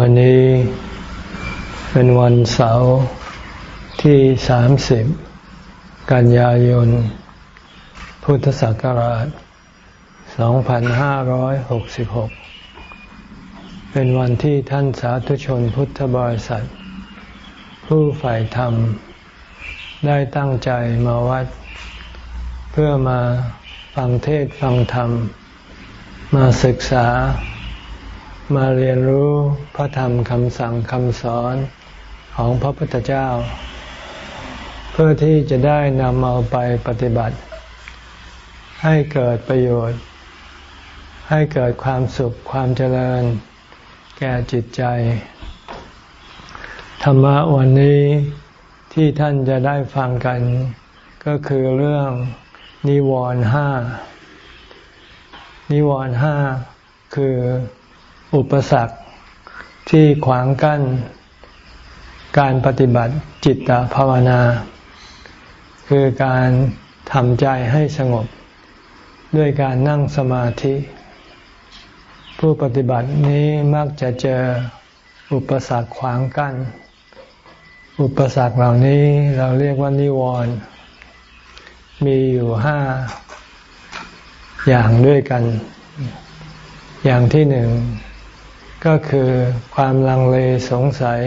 วันนี้เป็นวันเสาร์ที่ 30 กันยายน พุทธศักราช 2566 เป็นวันที่ท่านสาธุชนพุทธบริษัท ผู้ฝ่ายธรรม ได้ตั้งใจมาวัด เพื่อมาฟังเทศฟังธรรม มาศึกษา มาเรียนรู้พระธรรมคำสั่งคำสอนของพระพุทธเจ้า เพื่อที่จะได้นำเอาไปปฏิบัติ ให้เกิดประโยชน์ ให้เกิดความสุขความเจริญ แก่จิตใจ ธรรมะวันนี้ที่ท่านจะได้ฟังกัน ก็คือเรื่องนิวรณ์ห้านิวรณ์ห้าคือ อุปสรรคที่ขวางกั้น การปฏิบัติจิตภาวนา คือการทำใจให้สงบ ด้วยการนั่งสมาธิ ผู้ปฏิบัตินี้มักจะเจออุปสรรคขวางกั้น อุปสรรคเหล่านี้เราเรียกว่านิวรณ์มีอยู่ห้าอย่างด้วยกัน อย่างที่หนึ่ง ก็คือความลังเลสงสัย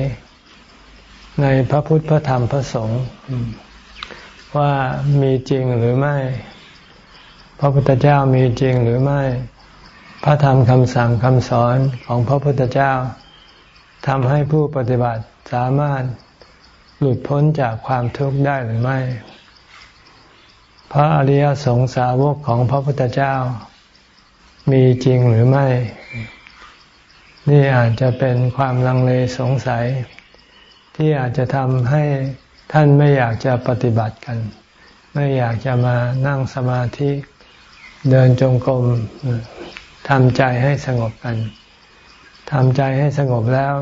ในพระพุทธพระธรรมพระสงฆ์ว่ามีจริงหรือไม่ พระพุทธเจ้ามีจริงหรือไม่ พระธรรมคำสั่งคำสอนของพระพุทธเจ้าทำให้ผู้ปฏิบัติสามารถหลุดพ้นจากความทุกข์ได้หรือไม่ พระอริยสงสาวกของพระพุทธเจ้า มีจริงหรือไม่ นี่อาจจะเป็นความลังเลสงสัย ที่อาจจะทำให้ท่านไม่อยากจะปฏิบัติกัน ไม่อยากจะมานั่งสมาธิเดินจงกรมทำใจให้สงบกันทำใจให้สงบแล้ว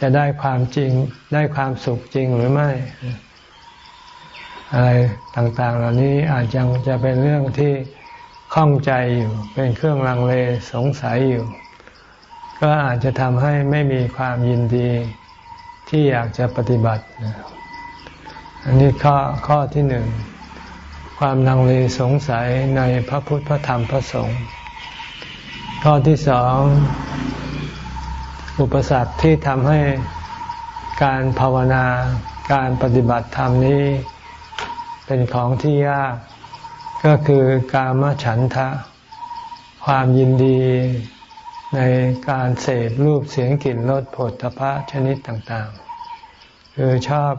จะได้ความจริงได้ความสุขจริงหรือไม่ อะไรต่างๆ เหล่านี้อาจจะจะเป็นเรื่องที่ข้องใจอยู่ เป็นเครื่องลังเลสงสัยอยู่ ก็อาจจะทำให้ไม่มีความยินดีที่อยากจะปฏิบัติ อันนี้ข้อข้อที่หนึ่ง ความลังเลสงสัยในพระพุทธพระธรรมพระสงฆ์ข้อที่สอง อุปสรรคที่ทำให้การภาวนาการปฏิบัติธรรมนี้ เป็นของที่ยาก ก็คือกามฉันทะ ความยินดี ในการเสพรูปเสียงกลิ่นรสผลพระชนิดต่างๆ คือชอบ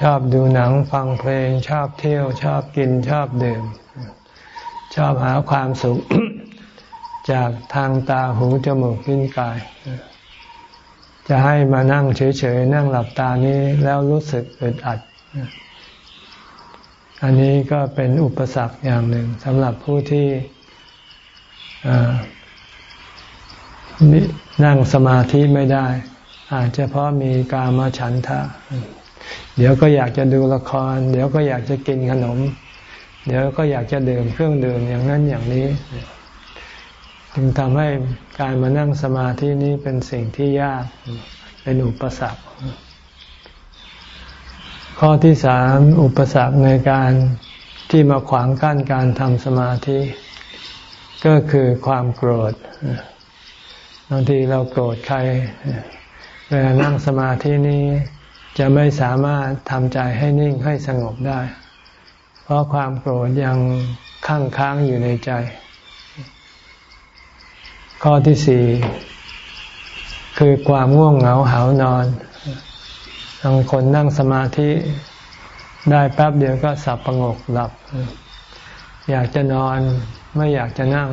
ชอบดูหนังฟังเพลง ชอบเที่ยว ชอบกินชอบดื่ม ชอบหาความสุข จากทางตาหูจมูกลิ้นกาย จะให้มานั่งเฉยๆ นั่งหลับตานี้แล้วรู้สึกอึดอัด อันนี้ก็เป็นอุปสรรคอย่างหนึ่งสำหรับผู้ที่ นั่งสมาธิไม่ได้ อาจจะเพราะมีกามฉันทะ เดี๋ยวก็อยากจะดูละคร เดี๋ยวก็อยากจะกินขนม เดี๋ยวก็อยากจะดื่มเครื่องดื่มอย่างนั้นอย่างนี้ จึงทำให้การมานั่งสมาธินี้เป็นสิ่งที่ยากเป็นอุปสรรค ข้อที่สามอุปสรรคในการที่มาขวางกั้นการทำสมาธิ ก็คือความโกรธ บางทีเราโกรธใคร เวลานั่งสมาธินี้จะไม่สามารถทำใจให้นิ่งให้สงบได้ เพราะความโกรธยังค้างค้างอยู่ในใจ ข้อที่สี่คือความง่วงเหงาหานอนบางคนนั่งสมาธิได้แป๊บเดียวก็สับประงกหลับ อยากจะนอนไม่อยากจะนั่ง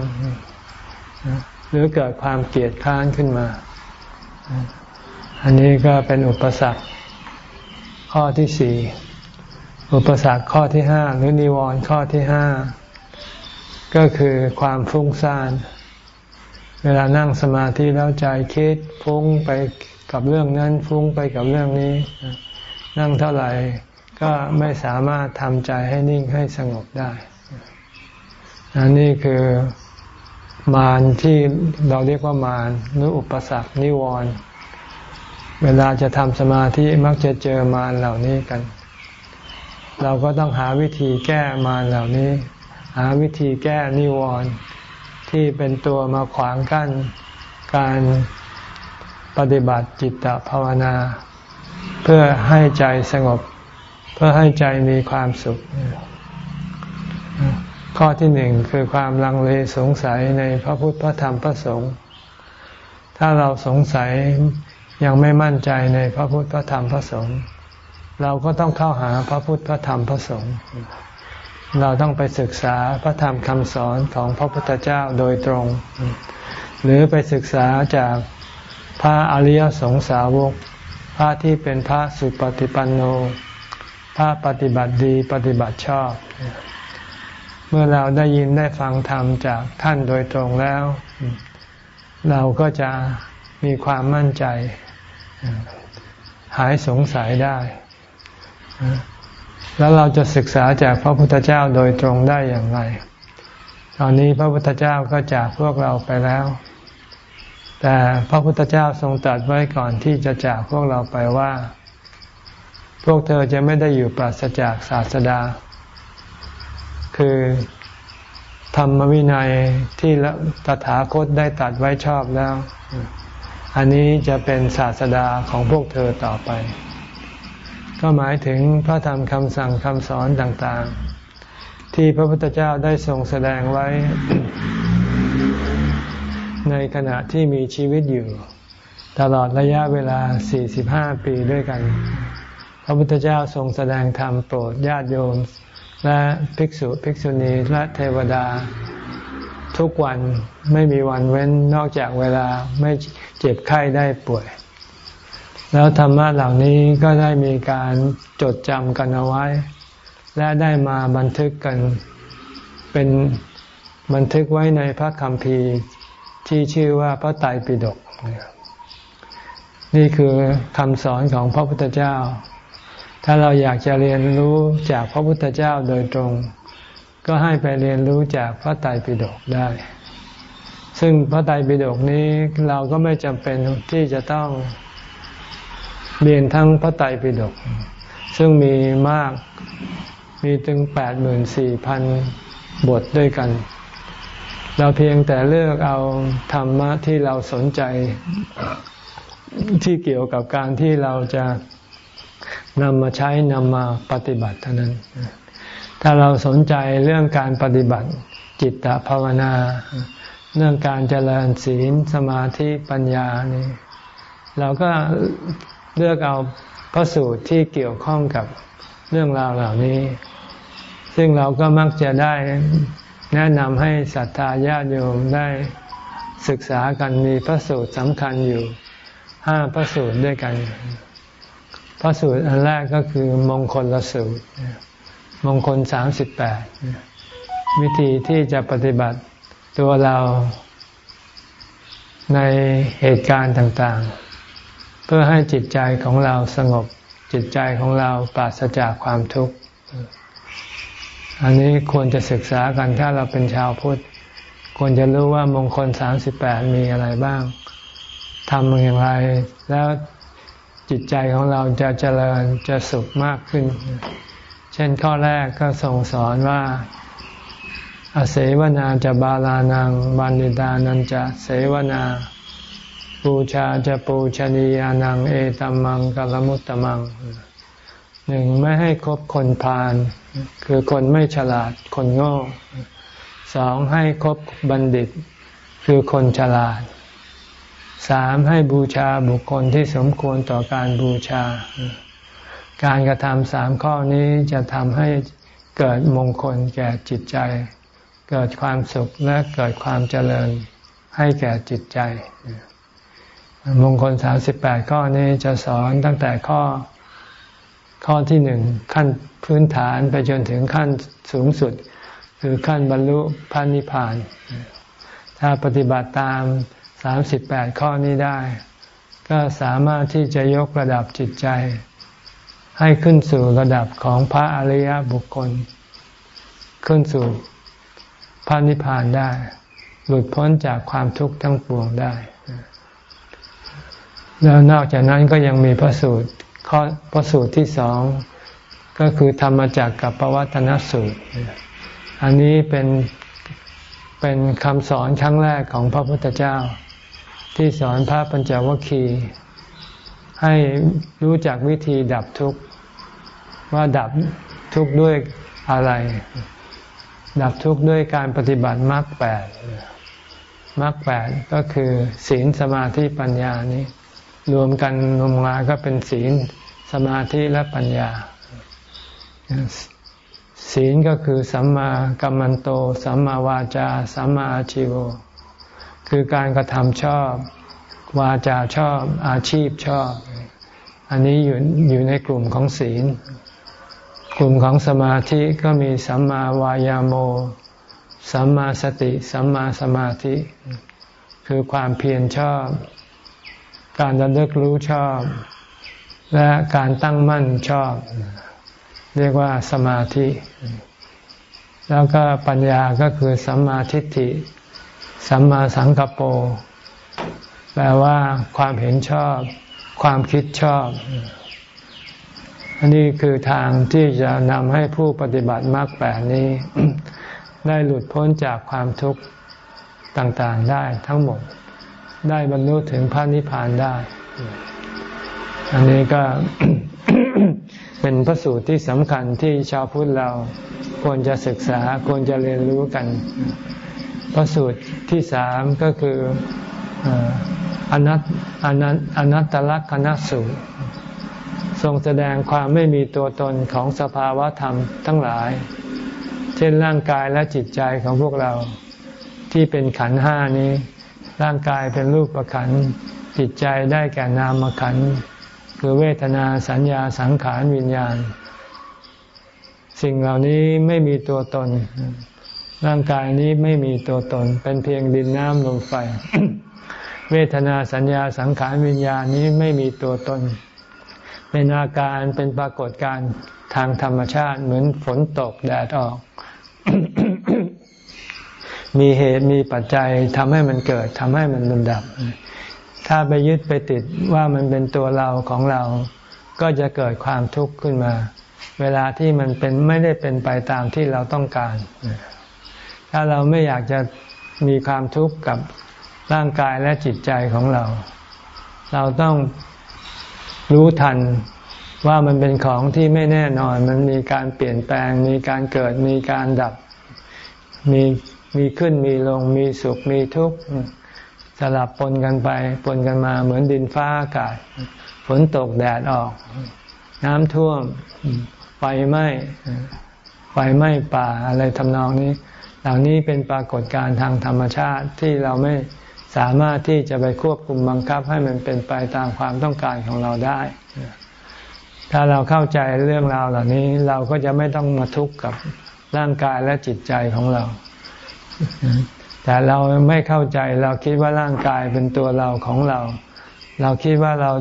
หรือเกิดความเกลียดค้านขึ้นมา อันนี้ก็เป็นอุปสรรคข้อที่สี่อุปสรรคข้อที่ห้าหรือนิวรณ์ข้อที่ห้าก็คือความฟุ้งซ่าน เวลานั่งสมาธิแล้วใจคิดฟุ้งไปกับเรื่องนั้นฟุ้งไปกับเรื่องนี้ นั่งเท่าไหร่ก็ไม่สามารถทำใจให้นิ่งให้สงบได้อันนี้คือ มารที่เราเรียกว่ามารหรืออุปสรรคนิวรณ์เวลาจะทำสมาธิมักจะเจอมารเหล่านี้กัน เราก็ต้องหาวิธีแก้มารเหล่านี้ หาวิธีแก้นิวรณ์ที่เป็นตัวมาขวางกั้นการปฏิบัติจิตตภาวนา เพื่อให้ใจสงบ เพื่อให้ใจมีความสุข ข้อที่หนึ่งคือความลังเลสงสัยในพระพุทธพระธรรมพระสงฆ์ถ้าเราสงสัยยังไม่มั่นใจในพระพุทธพระธรรมพระสงฆ์เราก็ต้องเข้าหาพระพุทธพระธรรมพระสงฆ์เราต้องไปศึกษาพระธรรมคำสอนของพระพุทธเจ้าโดยตรง หรือไปศึกษาจากพระอริยสงสาวก พระที่เป็นพระสุปฏิปันโน พระปฏิบัติดีปฏิบัติชอบ เมื่อเราได้ยินได้ฟังธรรมจากท่านโดยตรงแล้ว เราก็จะมีความมั่นใจ หายสงสัยได้ แล้วเราจะศึกษาจากพระพุทธเจ้าโดยตรงได้อย่างไร ตอนนี้พระพุทธเจ้าก็จากพวกเราไปแล้ว แต่พระพุทธเจ้าทรงตรัสไว้ก่อนที่จะจากพวกเราไปว่า พวกเธอจะไม่ได้อยู่ปราศจากศาสดา คือธรรมวินัยที่ตถาคตได้ตัดไว้ชอบแล้ว อันนี้จะเป็นศาสดาของพวกเธอต่อไป ก็หมายถึงพระธรรมคำสั่งคำสอนต่างๆ ที่พระพุทธเจ้าได้ทรงแสดงไว้ ในขณะที่มีชีวิตอยู่ ตลอดระยะเวลา 45 ปีด้วยกัน พระพุทธเจ้าทรงแสดงธรรมโปรดญาติโยม และภิกษุภิกษุณีและเทวดา ทุกวันไม่มีวันเว้นนอกจากเวลาไม่เจ็บไข้ได้ป่วย แล้วธรรมะเหล่านี้ก็ได้มีการจดจำกันเอาไว้ และได้มาบันทึกกันเป็นบันทึกไว้ในพระคัมภีร์ที่ชื่อว่าพระไตรปิฎกนี่คือคำสอนของพระพุทธเจ้า ถ้าเราอยากจะเรียนรู้จากพระพุทธเจ้าโดยตรง ก็ให้ไปเรียนรู้จากพระไตรปิฎกได้ ซึ่งพระไตรปิฎกนี้เราก็ไม่จำเป็นที่จะต้องเรียนทั้งพระไตรปิฎกซึ่งมีมากมีถึงแปดหมื่นสี่พันบทด้วยกัน เราเพียงแต่เลือกเอาธรรมะที่เราสนใจที่เกี่ยวกับการที่เราจะ นำมาใช้นำมาปฏิบัติเท่านั้น ถ้าเราสนใจเรื่องการปฏิบัติจิตตภาวนา เรื่องการเจริญศีลสมาธิปัญญานี่เราก็เลือกเอาพระสูตรที่เกี่ยวข้องกับเรื่องราวเหล่านี้ ซึ่งเราก็มักจะได้แนะนำให้ศรัทธาญาติโยมได้ศึกษากันมีพระสูตรสำคัญอยู่ห้าพระสูตรด้วยกัน พระสูตรอันแรกก็คือมงคลละสูตร มงคลสามสิบแปดวิธีที่จะปฏิบัติตัวเราในเหตุการณ์ต่างๆ เพื่อให้จิตใจของเราสงบจิตใจของเราปราศจากความทุกข์ อันนี้ควรจะศึกษากันถ้าเราเป็นชาวพุทธควรจะรู้ว่ามงคลสามสิบแปดมีอะไรบ้างทำอย่างไร แล้ว จิตใจของเราจะเจริญจะสุขมากขึ้น เช่นข้อแรกก็ส่งสอนว่าอาเสวนาจะบาลานังบันิดานันจะเสวนาปูชาจะปูชนียานังเอตัมมังกัลมุตตมังหนึ่งไม่ให้คบคนพาลคือคนไม่ฉลาดคนโง่สองให้คบบัณฑิต คือคนฉลาด สามให้บูชาบุคคลที่สมควรต่อการบูชา การกระทำสามข้อนี้จะทำให้เกิดมงคลแก่จิตใจ เกิดความสุขและเกิดความเจริญให้แก่จิตใจ มงคลสามสิบแปดข้อนี้จะสอนตั้งแต่ข้อข้อที่หนึ่งขั้นพื้นฐานไปจนถึงขั้นสูงสุด คือขั้นบรรลุพระนิพพาน ถ้าปฏิบัติตาม สามสิบแปดข้อนี้ได้ ก็สามารถที่จะยกระดับจิตใจ ให้ขึ้นสู่ระดับของพระอริยบุคคล ขึ้นสู่พระนิพพานได้ หลุดพ้นจากความทุกข์ทั้งปวงได้ แล้วนอกจากนั้นก็ยังมีพระสูตรข้อพระสูตรที่สองก็คือธรรมจักกับปวัตนสูตร อันนี้เป็นเป็นคำสอนครั้งแรกของพระพุทธเจ้า ที่สอนพระปัญจวัคคีย์ให้รู้จักวิธีดับทุกข์ว่าดับทุกข์ด้วยอะไร ดับทุกข์ด้วยการปฏิบัติมรรคแปดมรรคแปดก็คือศีลสมาธิปัญญานี้ รวมกันรวมมาก็เป็นศีลสมาธิและปัญญา ศีลก็คือสัมมากัมมันโต สัมมาวาจา สัมมาอาชิว คือการกระทำชอบ วาจาชอบ อาชีพชอบ อันนี้อยู่อยู่ในกลุ่มของศีล กลุ่มของสมาธิก็มีสัมมาวายาโม สัมมาสติ สัมมาสมาธิ คือความเพียรชอบ การระลึกรู้ชอบ และการตั้งมั่นชอบ เรียกว่าสมาธิ แล้วก็ปัญญาก็คือสัมมาทิฏฐิ สัมมาสังกปรแปลว่าความเห็นชอบ ความคิดชอบ อันนี้คือทางที่จะนำให้ผู้ปฏิบัติมรรคแปดนี้ ได้หลุดพ้นจากความทุกข์ต่างๆได้ทั้งหมด ได้บรรลุถึงพระนิพพานได้ อันนี้ก็เป็นพระสูตรที่สำคัญที่ชาวพุทธเราควรจะศึกษาควรจะเรียนรู้กัน ระสูตรที่สามก็คืออนัตอนัตอนัตตลักษณสูตร ทรงแสดงความไม่มีตัวตนของสภาวะธรรมทั้งหลาย เช่นร่างกายและจิตใจของพวกเราที่เป็นขันห้านี้ ร่างกายเป็นรูปประขันจิตใจได้แก่นามขันคือเวทนาสัญญาสังขารวิญญาณ สิ่งเหล่านี้ไม่มีตัวตน ร่างกายนี้ไม่มีตัวตน เป็นเพียงดินน้ำลมไฟ เวทนาสัญญาสังขารวิญญาณนี้ไม่มีตัวตน เป็นอาการเป็นปรากฏการทางธรรมชาติเหมือนฝนตกแดดออก มีเหตุมีปัจจัยทำให้มันเกิดทำให้มันดับ ถ้าไปยึดไปติดว่ามันเป็นตัวเราของเรา ก็จะเกิดความทุกข์ขึ้นมา เวลาที่มันเป็นไม่ได้เป็นไปตามที่เราต้องการ ถ้าเราไม่อยากจะมีความทุกข์กับร่างกายและจิตใจของเรา เราต้องรู้ทันว่ามันเป็นของที่ไม่แน่นอน มันมีการเปลี่ยนแปลง มีการเกิด มีการดับ มีมีขึ้นมีลง มีสุข มีทุกข์สลับปนกันไป ปนกันมาเหมือนดินฟ้าอากาศ ฝนตกแดดออก น้ำท่วม ไฟไหม้ ไฟไหม้ป่าอะไรทำนองนี้ เหล่านี้เป็นปรากฏการณ์ทางธรรมชาติที่เราไม่สามารถที่จะไปควบคุมบังคับให้มันเป็นไปตามความต้องการของเราได้ ถ้าเราเข้าใจเรื่องราวเหล่านี้เราก็จะไม่ต้องมาทุกข์กับร่างกายและจิตใจของเรา แต่เราไม่เข้าใจเราคิดว่าร่างกายเป็นตัวเราของเรา เราคิดว่าเรา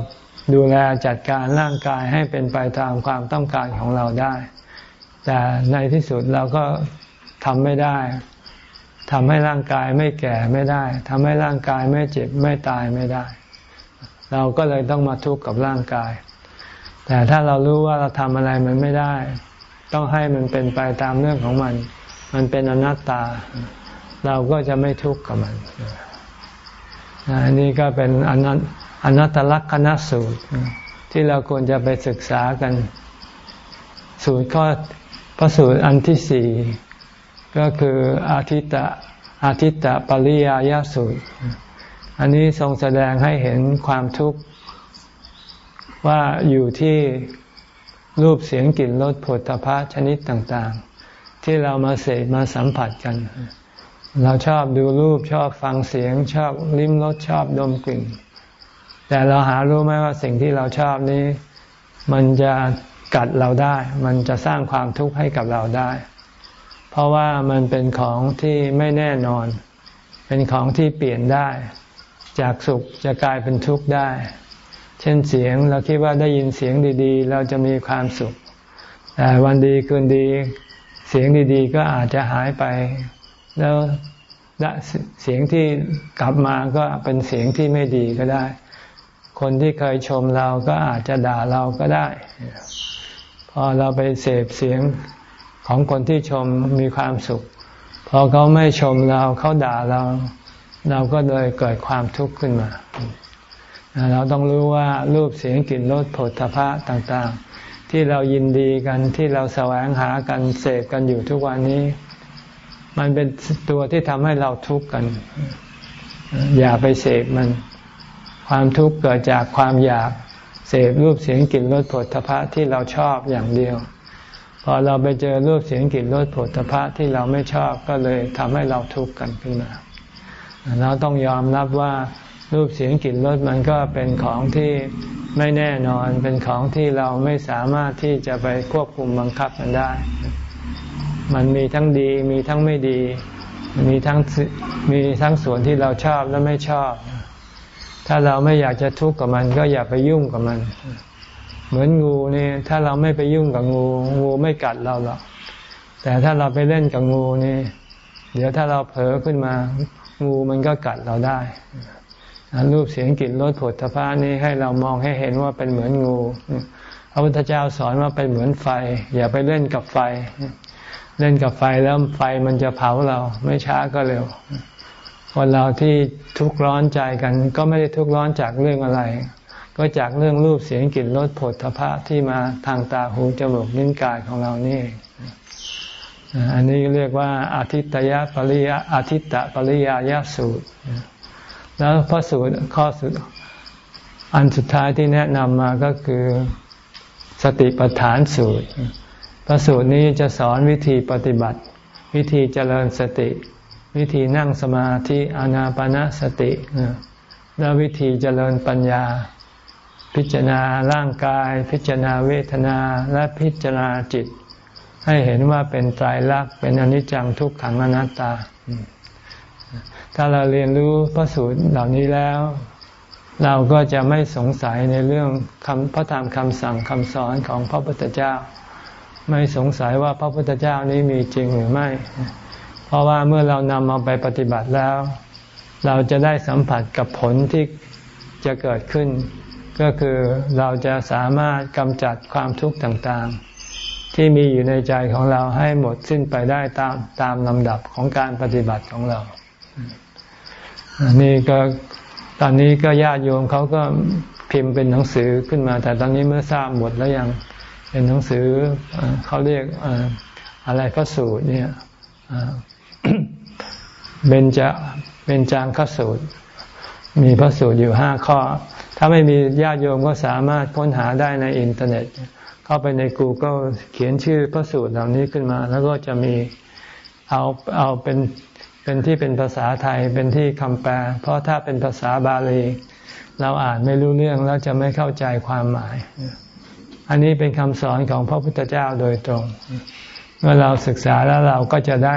ดูแลจัดการร่างกายให้เป็นไปตามความต้องการของเราได้ แต่ในที่สุดเราก็ ทำไม่ได้ทำให้ร่างกายไม่แก่ไม่ได้ทำให้ร่างกายไม่เจ็บไม่ตายไม่ได้ เราก็เลยต้องมาทุกข์กับร่างกาย แต่ถ้าเรารู้ว่าเราทำอะไรมันไม่ได้ ต้องให้มันเป็นไปตามเรื่องของมัน มันเป็นอนัตตา เราก็จะไม่ทุกข์กับมันอันนี้ก็เป็นอนัตอนัตตลักษณสูตร ที่เราควรจะไปศึกษากัน สูตรข้อพระสูตรอันที่สี่ ก็คืออาทิตตะอาทิตตะปริยายสูตร อันนี้ทรงแสดงให้เห็นความทุกข์ว่าอยู่ที่รูปเสียงกลิ่นรสผลพะชนิดต่างๆ ที่เรามาเสพมาสัมผัสกัน เราชอบดูรูปชอบฟังเสียง ชอบลิ้มรสชอบดมกลิ่น แต่เราหารู้ไหมว่าสิ่งที่เราชอบนี้ มันจะกัดเราได้ มันจะสร้างความทุกข์ให้กับเราได้ เพราะว่ามันเป็นของที่ไม่แน่นอน เป็นของที่เปลี่ยนได้ จากสุขจะกลายเป็นทุกข์ได้ เช่นเสียงเราคิดว่าได้ยินเสียงดีๆ เราจะมีความสุข แต่วันดีคืนดี เสียงดีๆ ก็อาจจะหายไป แล้วเสียงที่กลับมาก็เป็นเสียงที่ไม่ดีก็ได้ คนที่เคยชมเราก็อาจจะด่าเราก็ได้ พอเราไปเสพเสียง ของคนที่ชมมีความสุข พอเขาไม่ชมเราเขาด่าเรา เราก็เลยเกิดความทุกข์ขึ้นมา เราต้องรู้ว่ารูปเสียงกลิ่นรสผลทพะต่างๆ ที่เรายินดีกันที่เราแสวงหากันเสพกันอยู่ทุกวันนี้ มันเป็นตัวที่ทำให้เราทุกข์กัน อย่าไปเสพมัน ความทุกข์เกิดจากความอยากเสพรูปเสียงกลิ่นรสผลทพะที่เราชอบอย่างเดียว พอเราไปเจอรูปเสียงกลิ่นรสผลพระที่เราไม่ชอบก็เลยทำให้เราทุกข์กันขึ้นมาเราต้องยอมรับว่ารูปเสียงกลิ่นรสมันก็เป็นของที่ไม่แน่นอนเป็นของที่เราไม่สามารถที่จะไปควบคุมบังคับมันได้ มันมีทั้งดีมีทั้งไม่ดี มีทั้งมีทั้งส่วนที่เราชอบและไม่ชอบ ถ้าเราไม่อยากจะทุกข์กับมัน ก็อย่าไปยุ่งกับมัน เหมือนงูนี่ถ้าเราไม่ไปยุ่งกับงู งูไม่กัดเราหรอกแต่ถ้าเราไปเล่นกับงูนี่เดี๋ยวถ้าเราเผลอขึ้นมา งูมันก็กัดเราได้รูปเสียงกลิ่นรสผลทพานี่ให้เรามองให้เห็นว่าเป็นเหมือนงูพระพุทธเจ้าสอนว่าเป็นเหมือนไฟ อย่าไปเล่นกับไฟ เล่นกับไฟแล้วไฟมันจะเผาเราไม่ช้าก็เร็วคนเราที่ทุกข์ร้อนใจกัน ก็ไม่ได้ทุกข์ร้อนจากเรื่องอะไร ก็จากเรื่องรูปเสียงกลิ่นรสผลทพะที่มาทางตาหูจมูกนิ้นกายของเรานี่อันนี้เรียกว่าอาทิตยปริยอาทิตตปริยายสูตร แล้วพระสูตรข้อสุดอันสุดท้ายที่แนะนำมาก็คือสติปัฏฐานสูตร พระสูตรนี้จะสอนวิธีปฏิบัติ วิธีเจริญสติ วิธีนั่งสมาธิอานาปนาสติ และวิธีเจริญปัญญา พิจารณาร่างกาย พิจารณาเวทนาและพิจารณาจิต ให้เห็นว่าเป็นไตรลักเป็นอนิจจังทุกขังอนัตตา ถ้าเราเรียนรู้พระสูตรเหล่านี้แล้ว เราก็จะไม่สงสัยในเรื่องคำพระธรรมคำสั่งคำสอนของพระพุทธเจ้า ไม่สงสัยว่าพระพุทธเจ้านี้มีจริงหรือไม่ เพราะว่าเมื่อเรานำมาไปปฏิบัติแล้ว เราจะได้สัมผัสกับผลที่จะเกิดขึ้น ก็คือเราจะสามารถกำจัดความทุกข์ต่างๆ ที่มีอยู่ในใจของเราให้หมดสิ้นไปได้ตามตามลำดับของการปฏิบัติของเราอันนี้ก็ตอนนี้ก็ญาติโยมเขาก็พิมพ์เป็นหนังสือขึ้นมา แต่ตอนนี้เมื่อทราบหมดแล้วยังเป็นหนังสือเขาเรียกอะไรพระสูตรเนี่ยเบญจเบญจางคสูตร มีพระสูตรอยู่ห้าข้อ ถ้าไม่มีญาติโยมก็สามารถค้นหาได้ในอินเทอร์เน็ต เข้าไปใน Google เขียนชื่อพระสูตรเหล่านี้ขึ้นมา แล้วก็จะมีเอาเอาเป็นเป็นที่เป็นภาษาไทยเป็นที่คำแปล เพราะถ้าเป็นภาษาบาลี เราอ่านไม่รู้เรื่องแล้วจะไม่เข้าใจความหมาย อันนี้เป็นคำสอนของพระพุทธเจ้าโดยตรง เมื่อเราศึกษาแล้วเราก็จะได้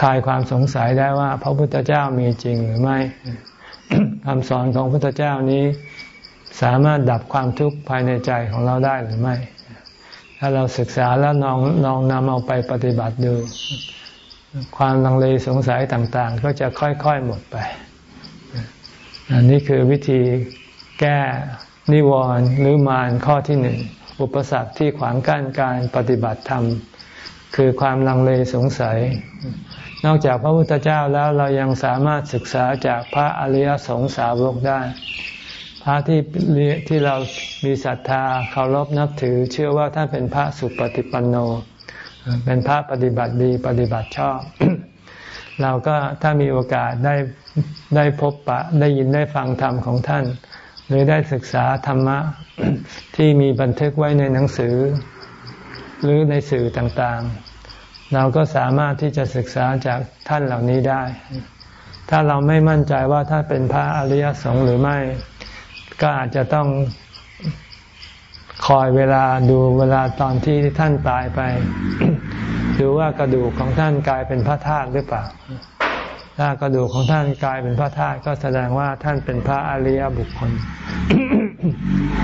คลายความสงสัยได้ว่า พระพุทธเจ้ามีจริงหรือไม่ คำสอนของพระพุทธเจ้านี้ สามารถดับความทุกข์ภายในใจของเราได้หรือไม่ ถ้าเราศึกษาแล้วลองลองนำเอาไปปฏิบัติดู ความลังเลสงสัยต่างๆ ก็จะค่อยๆหมดไป อันนี้คือวิธีแก้นิวรณ์หรือมารข้อที่หนึ่งอุปสรรคที่ขวางกั้นการปฏิบัติธรรม คือความลังเลสงสัย นอกจากพระพุทธเจ้าแล้วเรายังสามารถศึกษาจากพระอริยสงสาวกได้ พระที่ที่เรามีศรัทธาเคารพนับถือ เชื่อว่าท่านเป็นพระสุปฏิปันโน เป็นพระปฏิบัติดีปฏิบัติชอบ เราก็ถ้ามีโอกาสได้ได้พบปะได้ยินได้ฟังธรรมของท่าน หรือได้ศึกษาธรรมะที่มีบันทึกไว้ในหนังสือ หรือในสื่อต่างๆ เราก็สามารถที่จะศึกษาจากท่านเหล่านี้ได้ ถ้าเราไม่มั่นใจว่าท่านเป็นพระอริยสงฆ์หรือไม่ ก็อาจจะต้องคอยเวลาดูเวลาตอนที่ท่านตายไป ดูว่ากระดูกของท่านกลายเป็นพระธาตุหรือเปล่า ถ้ากระดูกของท่านกลายเป็นพระธาตุก็แสดงว่าท่านเป็นพระอริยบุคคล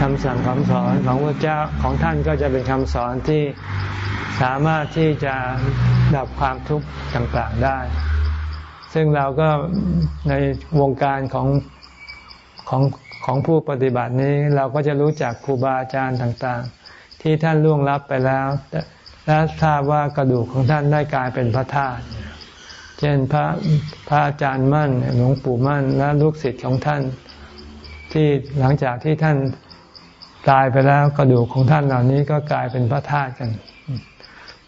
คำสั่งคำสอนของพระเจ้าของท่านก็จะเป็นคำสอนที่ สามารถที่จะดับความทุกข์ต่างๆได้ ซึ่งเราก็ในวงการของของของผู้ปฏิบัตินี้เราก็จะรู้จักครูบาอาจารย์ต่างๆ ที่ท่านล่วงลับไปแล้ว และทราบว่ากระดูกของท่านได้กลายเป็นพระธาตุเช่นพระพระอาจารย์มั่นหลวงปู่มั่นและลูกศิษย์ของท่าน ที่หลังจากที่ท่านตายไปแล้วกระดูกของท่านเหล่านี้ก็กลายเป็นพระธาตุกัน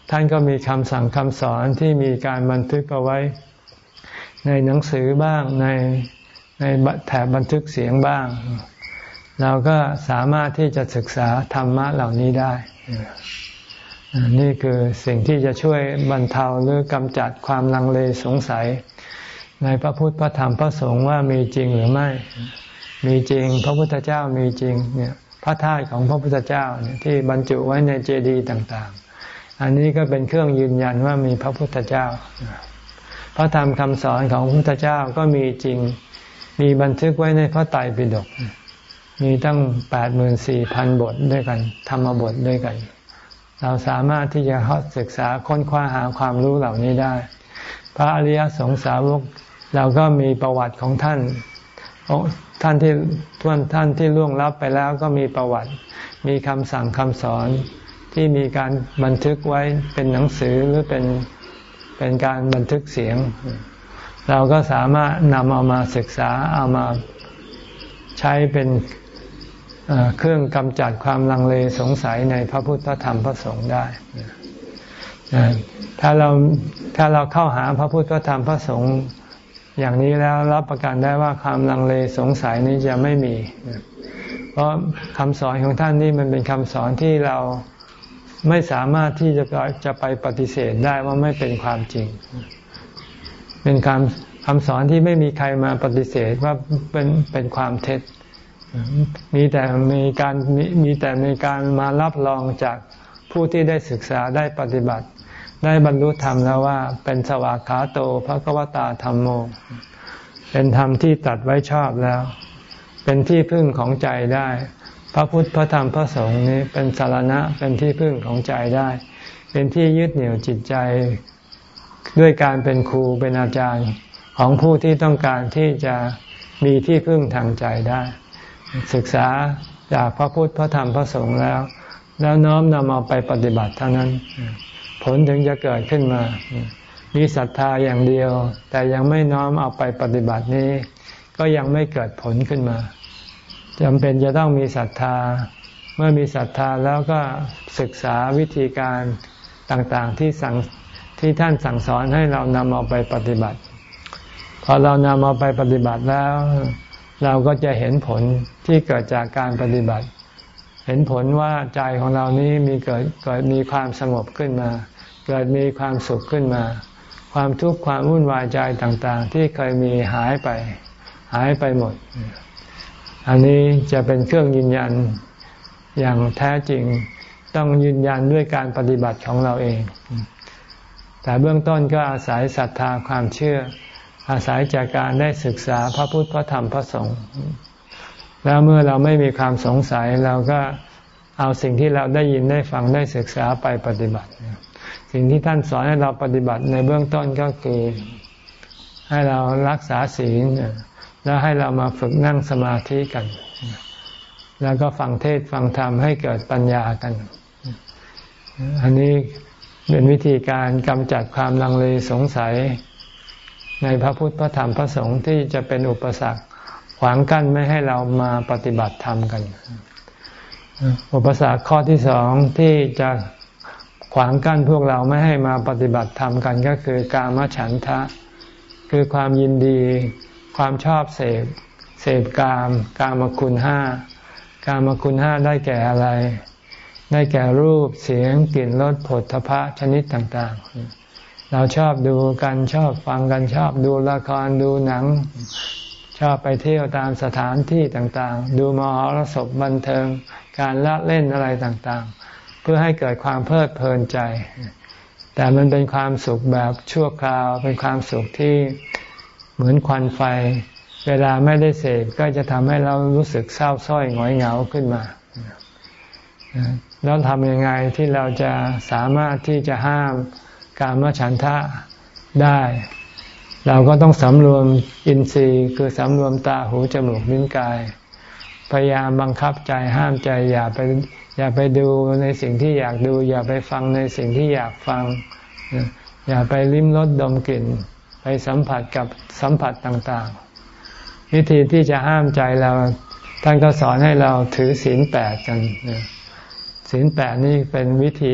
ท่านก็มีคำสั่งคำสอนที่มีการบันทึกเอาไว้ ในหนังสือบ้างในในแถบบันทึกเสียงบ้าง เราก็สามารถที่จะศึกษาธรรมะเหล่านี้ได้ นี่คือสิ่งที่จะช่วยบรรเทาหรือกำจัดความลังเลสงสัย ในพระพุทธพระธรรมพระสงฆ์ว่ามีจริงหรือไม่ มีจริง พระพุทธเจ้ามีจริงเนี่ยพระธาตุของพระพุทธเจ้าเนี่ยที่บรรจุไว้ในเจดีย์ต่างๆ อันนี้ก็เป็นเครื่องยืนยันว่ามีพระพุทธเจ้า พระธรรมคำสอนของพระพุทธเจ้าก็มีจริง มีบันทึกไว้ในพระไตรปิฎก มีตั้งแปดหมื่นสี่พันบทด้วยกัน ธรรมบทด้วยกัน เราสามารถที่จะศึกษาค้นคว้าหาความรู้เหล่านี้ได้ พระอริยสงสาวกเราก็มีประวัติของท่านท่านที่ท่านท่านที่ล่วงลับไปแล้วก็มีประวัติ มีคำสั่งคำสอน ที่มีการบันทึกไว้เป็นหนังสือหรือเป็นเป็นการบันทึกเสียง เราก็สามารถนำเอามาศึกษาเอามาใช้เป็นเครื่องกำจัดความลังเลสงสัยในพระพุทธธรรมพระสงฆ์ได้ ถ้าเราถ้าเราเข้าหาพระพุทธธรรมพระสงฆ์อย่างนี้แล้วรับประกันได้ว่าความลังเลสงสัยนี้จะไม่มี เพราะคำสอนของท่านนี่มันเป็นคำสอนที่เรา ไม่สามารถที่จะจะไปปฏิเสธได้ว่าไม่เป็นความจริง เป็นคำคำสอนที่ไม่มีใครมาปฏิเสธว่าเป็นเป็นความเท็จ มีแต่มีการมีมีแต่มีการมารับรองจากผู้ที่ได้ศึกษาได้ปฏิบัติ ได้บรรลุธรรมแล้วว่า เป็นสวากขาโตพระกวตาธรรมโม เป็นธรรมที่ตัดไว้ชอบแล้ว เป็นที่พึ่งของใจได้ พระพุทธพระธรรมพระสงฆ์นี้เป็นสารณะเป็นที่พึ่งของใจได้ เป็นที่ยึดเหนี่ยวจิตใจด้วยการเป็นครูเป็นอาจารย์ของผู้ที่ต้องการที่จะมีที่พึ่งทางใจได้ ศึกษาจากพระพุทธพระธรรมพระสงฆ์แล้ว แล้วน้อมนำเอาไปปฏิบัติเท่านั้น ผลถึงจะเกิดขึ้นมา มีศรัทธาอย่างเดียว แต่ยังไม่น้อมเอาไปปฏิบัตินี้ ก็ยังไม่เกิดผลขึ้นมา จำเป็นจะต้องมีศรัทธา เมื่อมีศรัทธาแล้วก็ศึกษาวิธีการต่างๆที่สั่งที่ท่านสั่งสอนให้เรานำเอาไปปฏิบัติ พอเรานำเอาไปปฏิบัติแล้ว เราก็จะเห็นผลที่เกิดจากการปฏิบัติ เห็นผลว่าใจของเรานี้มีเกิดเกิดมีความสงบขึ้นมา เกิดมีความสุขขึ้นมา ความทุกข์ความวุ่นวายใจต่างๆ ที่เคยมีหายไป หายไปหมด อันนี้จะเป็นเครื่องยืนยันอย่างแท้จริงต้องยืนยันด้วยการปฏิบัติของเราเอง แต่เบื้องต้นก็อาศัยศรัทธาความเชื่อ อาศัยจากการได้ศึกษาพระพุทธพระธรรมพระสงฆ์แล้วเมื่อเราไม่มีความสงสัยเราก็เอาสิ่งที่เราได้ยินได้ฟังได้ศึกษาไปปฏิบัติ สิ่งที่ท่านสอนให้เราปฏิบัติในเบื้องต้นก็คือให้เรารักษาศีล แล้วให้เรามาฝึกนั่งสมาธิกัน แล้วก็ฟังเทศฟังธรรมให้เกิดปัญญากัน อันนี้เป็นวิธีการกำจัดความลังเลสงสัย ในพระพุทธพระธรรมพระสงฆ์ที่จะเป็นอุปสรรคขวางกั้นไม่ให้เรามาปฏิบัติธรรมกัน อุปสรรคข้อที่สองที่จะขวางกั้นพวกเราไม่ให้มาปฏิบัติธรรมกันก็คือ กามฉันทะ คือความยินดี ความชอบเสพเสพกาม กามคุณห้ากามคุณห้าได้แก่อะไร ได้แก่รูปเสียงกลิ่นรสผลทพะชนิดต่างๆ เราชอบดูกันชอบฟังกันชอบดูละครดูหนัง ชอบไปเที่ยวตามสถานที่ต่างๆ ดูมหรสพบันเทิง การละเล่นอะไรต่างๆ เพื่อให้เกิดความเพลิดเพลินใจ แต่มันเป็นความสุขแบบชั่วคราวเป็นความสุขที่ เหมือนควันไฟ เวลาไม่ได้เสพก็จะทำให้เรารู้สึกเศร้าส้อยหงอยเหงาขึ้นมา แล้วทำยังไงที่เราจะสามารถที่จะห้ามการมฉันทะได้ เราก็ต้องสำรวมอินทรีย์คือสำรวมตาหูจมูกลิ้นกาย พยายามบังคับใจห้ามใจอย่าไปอย่าไปดูในสิ่งที่อยากดู อย่าไปฟังในสิ่งที่อยากฟัง อย่าไปลิ้มรสดดมกลิ่น ไปสัมผัสกับสัมผัสต่างๆ วิธีที่จะห้ามใจเรา ท่านก็สอนให้เราถือศีลแปดกันศีลแปดนี่เป็นวิธี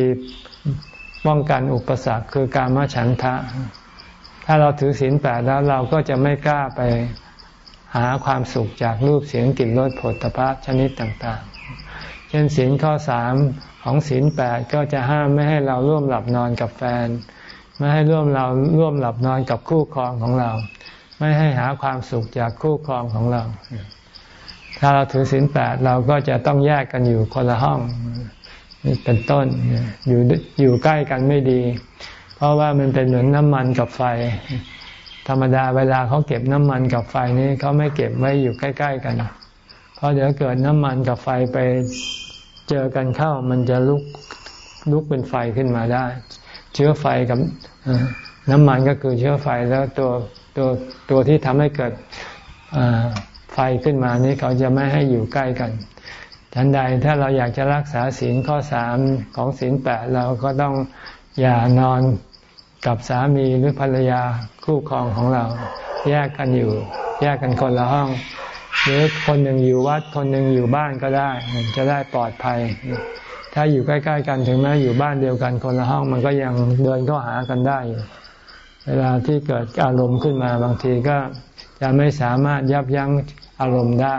ป้องกันอุปสรรคคือการมฉันทะ ถ้าเราถือศีลแปดแล้วเราก็จะไม่กล้าไปหาความสุขจากรูปเสียงกลิ่นรสผลตภะชนิดต่างๆ เช่นศีลข้อสามของศีลแปดก็จะห้ามไม่ให้เราร่วมหลับนอนกับแฟน ไม่ให้ร่วมเราร่วมหลับนอนกับคู่ครองของเรา ไม่ให้หาความสุขจากคู่ครองของเรา ถ้าเราถือศีลแปดเราก็จะต้องแยกกันอยู่คนละห้องนี่เป็นต้นอยู่อยู่ใกล้กันไม่ดี เพราะว่ามันเป็นเหมือนน้ำมันกับไฟ ธรรมดาเวลาเขาเก็บน้ำมันกับไฟนี้เขาไม่เก็บไว้อยู่ใกล้ ๆ กันเพราะเดี๋ยวเกิดน้ำมันกับไฟไปเจอกันเข้า มันจะลุกลุกเป็นไฟขึ้นมาได้ เชื้อไฟกับน้ำมันก็คือเชื้อไฟแล้วตัวตัวตัวที่ทำให้เกิดไฟขึ้นมานี้เขาจะไม่ให้อยู่ใกล้กันฉันใดถ้าเราอยากจะรักษาศีลข้อสามของศีลแปดเราก็ต้องอย่านอนกับสามีหรือภรรยาคู่ครองของเรา แยกกันอยู่ แยกกันคนละห้อง หรือคนหนึ่งอยู่วัดคนหนึ่งอยู่บ้านก็ได้ จะได้ปลอดภัย ถ้าอยู่ใกล้ๆกันถึงแม้อยู่บ้านเดียวกันคนละห้องมันก็ยังเดินเข้าหากันได้อยู่เวลาที่เกิดอารมณ์ขึ้นมาบางทีก็จะไม่สามารถยับยั้งอารมณ์ได้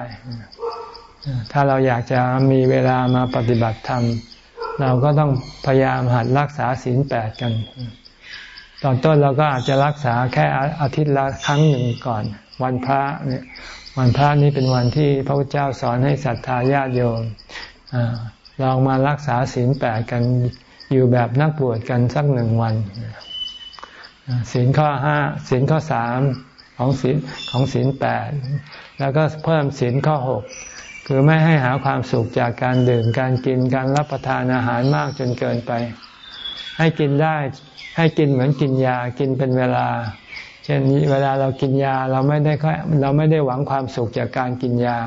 ถ้าเราอยากจะมีเวลามาปฏิบัติธรรม เราก็ต้องพยายามหัดรักษาศีลแปดกัน ตอนต้นเราก็อาจจะรักษาแค่อาทิตย์ละครั้งหนึ่งก่อน วันพระเนี่ยวันพระนี้เป็นวันที่พระพุทธเจ้าสอนให้ศรัทธาญาติโยม ลองมารักษาศีลแปดกันอยู่แบบนักบวชกันสักหนึ่งวันศีลข้อห้าศีลข้อสามของศีลของศีลแปดแล้วก็เพิ่มศีลข้อหกคือไม่ให้หาความสุขจากการดื่มการกินการรับประทานอาหารมากจนเกินไป ให้กินได้ให้กินเหมือนกินยากินเป็นเวลา เช่นเวลาเรากินยาเราไม่ได้เราไม่ได้หวังความสุขจากการกินยา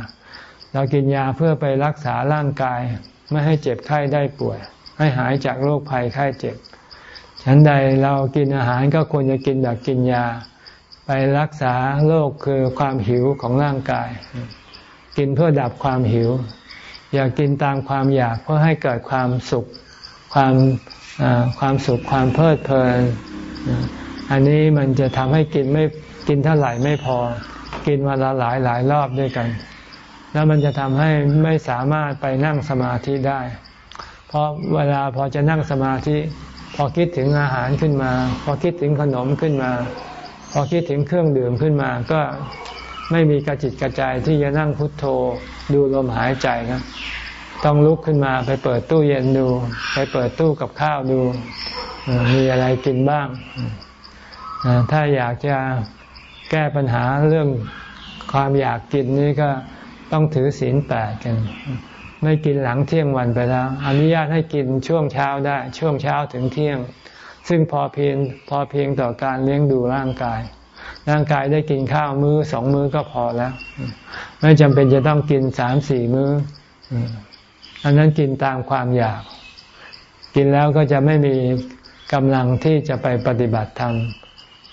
เรากินยาเพื่อไปรักษาร่างกาย ไม่ให้เจ็บไข้ได้ป่วย ให้หายจากโรคภัยไข้เจ็บ ฉันใดเรากินอาหารก็ควรจะกินแบบกินยา ไปรักษาโรคคือความหิวของร่างกาย กินเพื่อดับความหิว อย่ากกินตามความอยากเพื่อให้เกิดความสุขความความสุขความเพลิดเพลิน อันนี้มันจะทำให้กินไม่กินเท่าไหร่ไม่พอ กินมาละหลายหลายรอบด้วยกัน แล้วมันจะทำให้ไม่สามารถไปนั่งสมาธิได้ เพราะเวลาพอจะนั่งสมาธิ พอคิดถึงอาหารขึ้นมา พอคิดถึงขนมขึ้นมา พอคิดถึงเครื่องดื่มขึ้นมา ก็ไม่มีกระจิตกระใจที่จะนั่งพุทโธดูลมหายใจนะต้องลุกขึ้นมาไปเปิดตู้เย็นดู ไปเปิดตู้กับข้าวดู มีอะไรกินบ้าง ถ้าอยากจะแก้ปัญหาเรื่องความอยากกินนี่ก็ ต้องถือศีลแปดกัน ไม่กินหลังเที่ยงวันไปแล้ว อนุญาตให้กินช่วงเช้าได้ ช่วงเช้าถึงเที่ยง ซึ่งพอเพียงพอเพียงต่อการเลี้ยงดูร่างกาย ร่างกายได้กินข้าวมื้อสองมื้อก็พอแล้ว ไม่จำเป็นจะต้องกินสามสี่มื้ออันนั้นกินตามความอยาก กินแล้วก็จะไม่มีกำลังที่จะไปปฏิบัติธรรม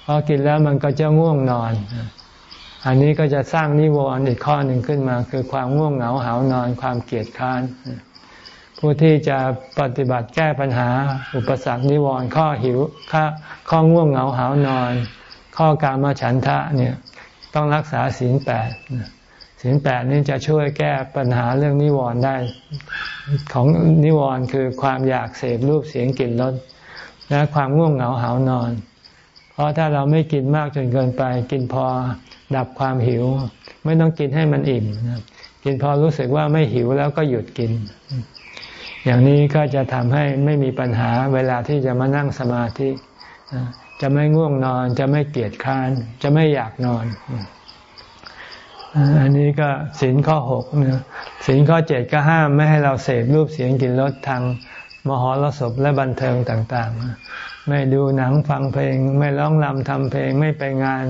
พราะกินแล้วมันก็จะง่วงนอน อันนี้ก็จะสร้างนิวรณ์อีกข้อหนึ่งขึ้นมา คือความง่วงเหงาหานอนความเกียดค้านผู้ที่จะปฏิบัติแก้ปัญหา อุปสรรคนิวรณ์ข้อหิวข้อข้อง่วงเหงาหานอน ข้อการมาฉันทะเนี่ยต้องรักษาศีลแปดศีลแปดนี่จะช่วยแก้ปัญหาเรื่องนิวรณ์ได้ ของนิวรณ์คือความอยากเสพรูปเสียงกลิ่นรสและความง่วงเหงาหานอน เพราะถ้าเราไม่กินมากจนเกินไปกินพอ ดับความหิว ไม่ต้องกินให้มันอิ่มกินพอรู้สึกว่าไม่หิวแล้วก็หยุดกิน อย่างนี้ก็จะทำให้ไม่มีปัญหาเวลาที่จะมานั่งสมาธิจะไม่ง่วงนอน จะไม่เกียจค้าน จะไม่อยากนอน อันนี้ก็สินข้อหกสินข้อเจ็ดก็ห้ามไม่ให้เราเสพรูปเสียงกลิ่นรสทางมหรสพและบันเทิงต่าง ๆ ไม่ดูหนังฟังเพลง ไม่ร้องรำทำเพลง ไม่ไปงาน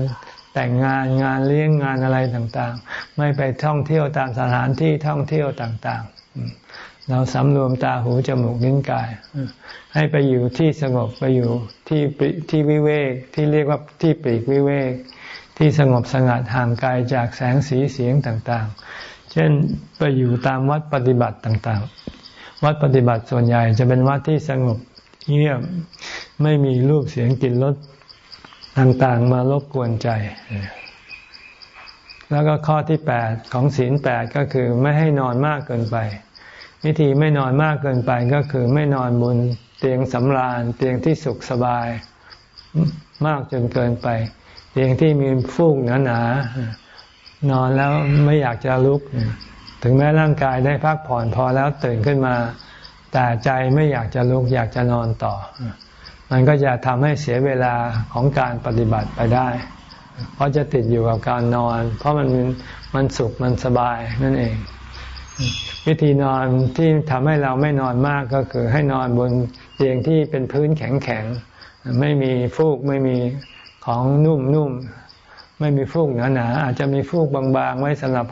แต่งงานงานเลี้ยงงานอะไรต่างๆ ไม่ไปท่องเที่ยวตามสถานที่ท่องเที่ยวต่างๆ เราสำรวมตาหูจมูกลิ้นกาย ให้ไปอยู่ที่สงบไปอยู่ที่ที่วิเวกที่เรียกว่าที่ปีกวิเวก ที่สงบสงัดห่างไกลจากแสงสีเสียงต่างๆ เช่นไปอยู่ตามวัดปฏิบัติต่างๆ วัดปฏิบัติส่วนใหญ่จะเป็นวัดที่สงบเงียบไม่มีรูปเสียงกลิ่นรส ต่างๆ มารบกวนใจ แล้วก็ข้อที่แปดของศีลแปดก็คือไม่ให้นอนมากเกินไป วิธีไม่นอนมากเกินไปก็คือไม่นอนบนเตียงสำราญ เตียงที่สุขสบายมากจนเกินไป เตียงที่มีฟูกหนาๆนอนแล้วไม่อยากจะลุก ถึงแม้ร่างกายได้พักผ่อนพอแล้วตื่นขึ้นมา แต่ใจไม่อยากจะลุกอยากจะนอนต่อ มันก็จะทำให้เสียเวลาของการปฏิบัติไปได้ เพราะจะติดอยู่กับการนอน เพราะมันมันสุขมันสบายนั่นเอง วิธีนอนที่ทำให้เราไม่นอนมากก็คือ ให้นอนบนเตียงที่เป็นพื้นแข็งๆไม่มีฟูกไม่มีของนุ่มๆไม่มีฟูกหนาๆอาจจะมีฟูกบางๆ ไว้สำหรับ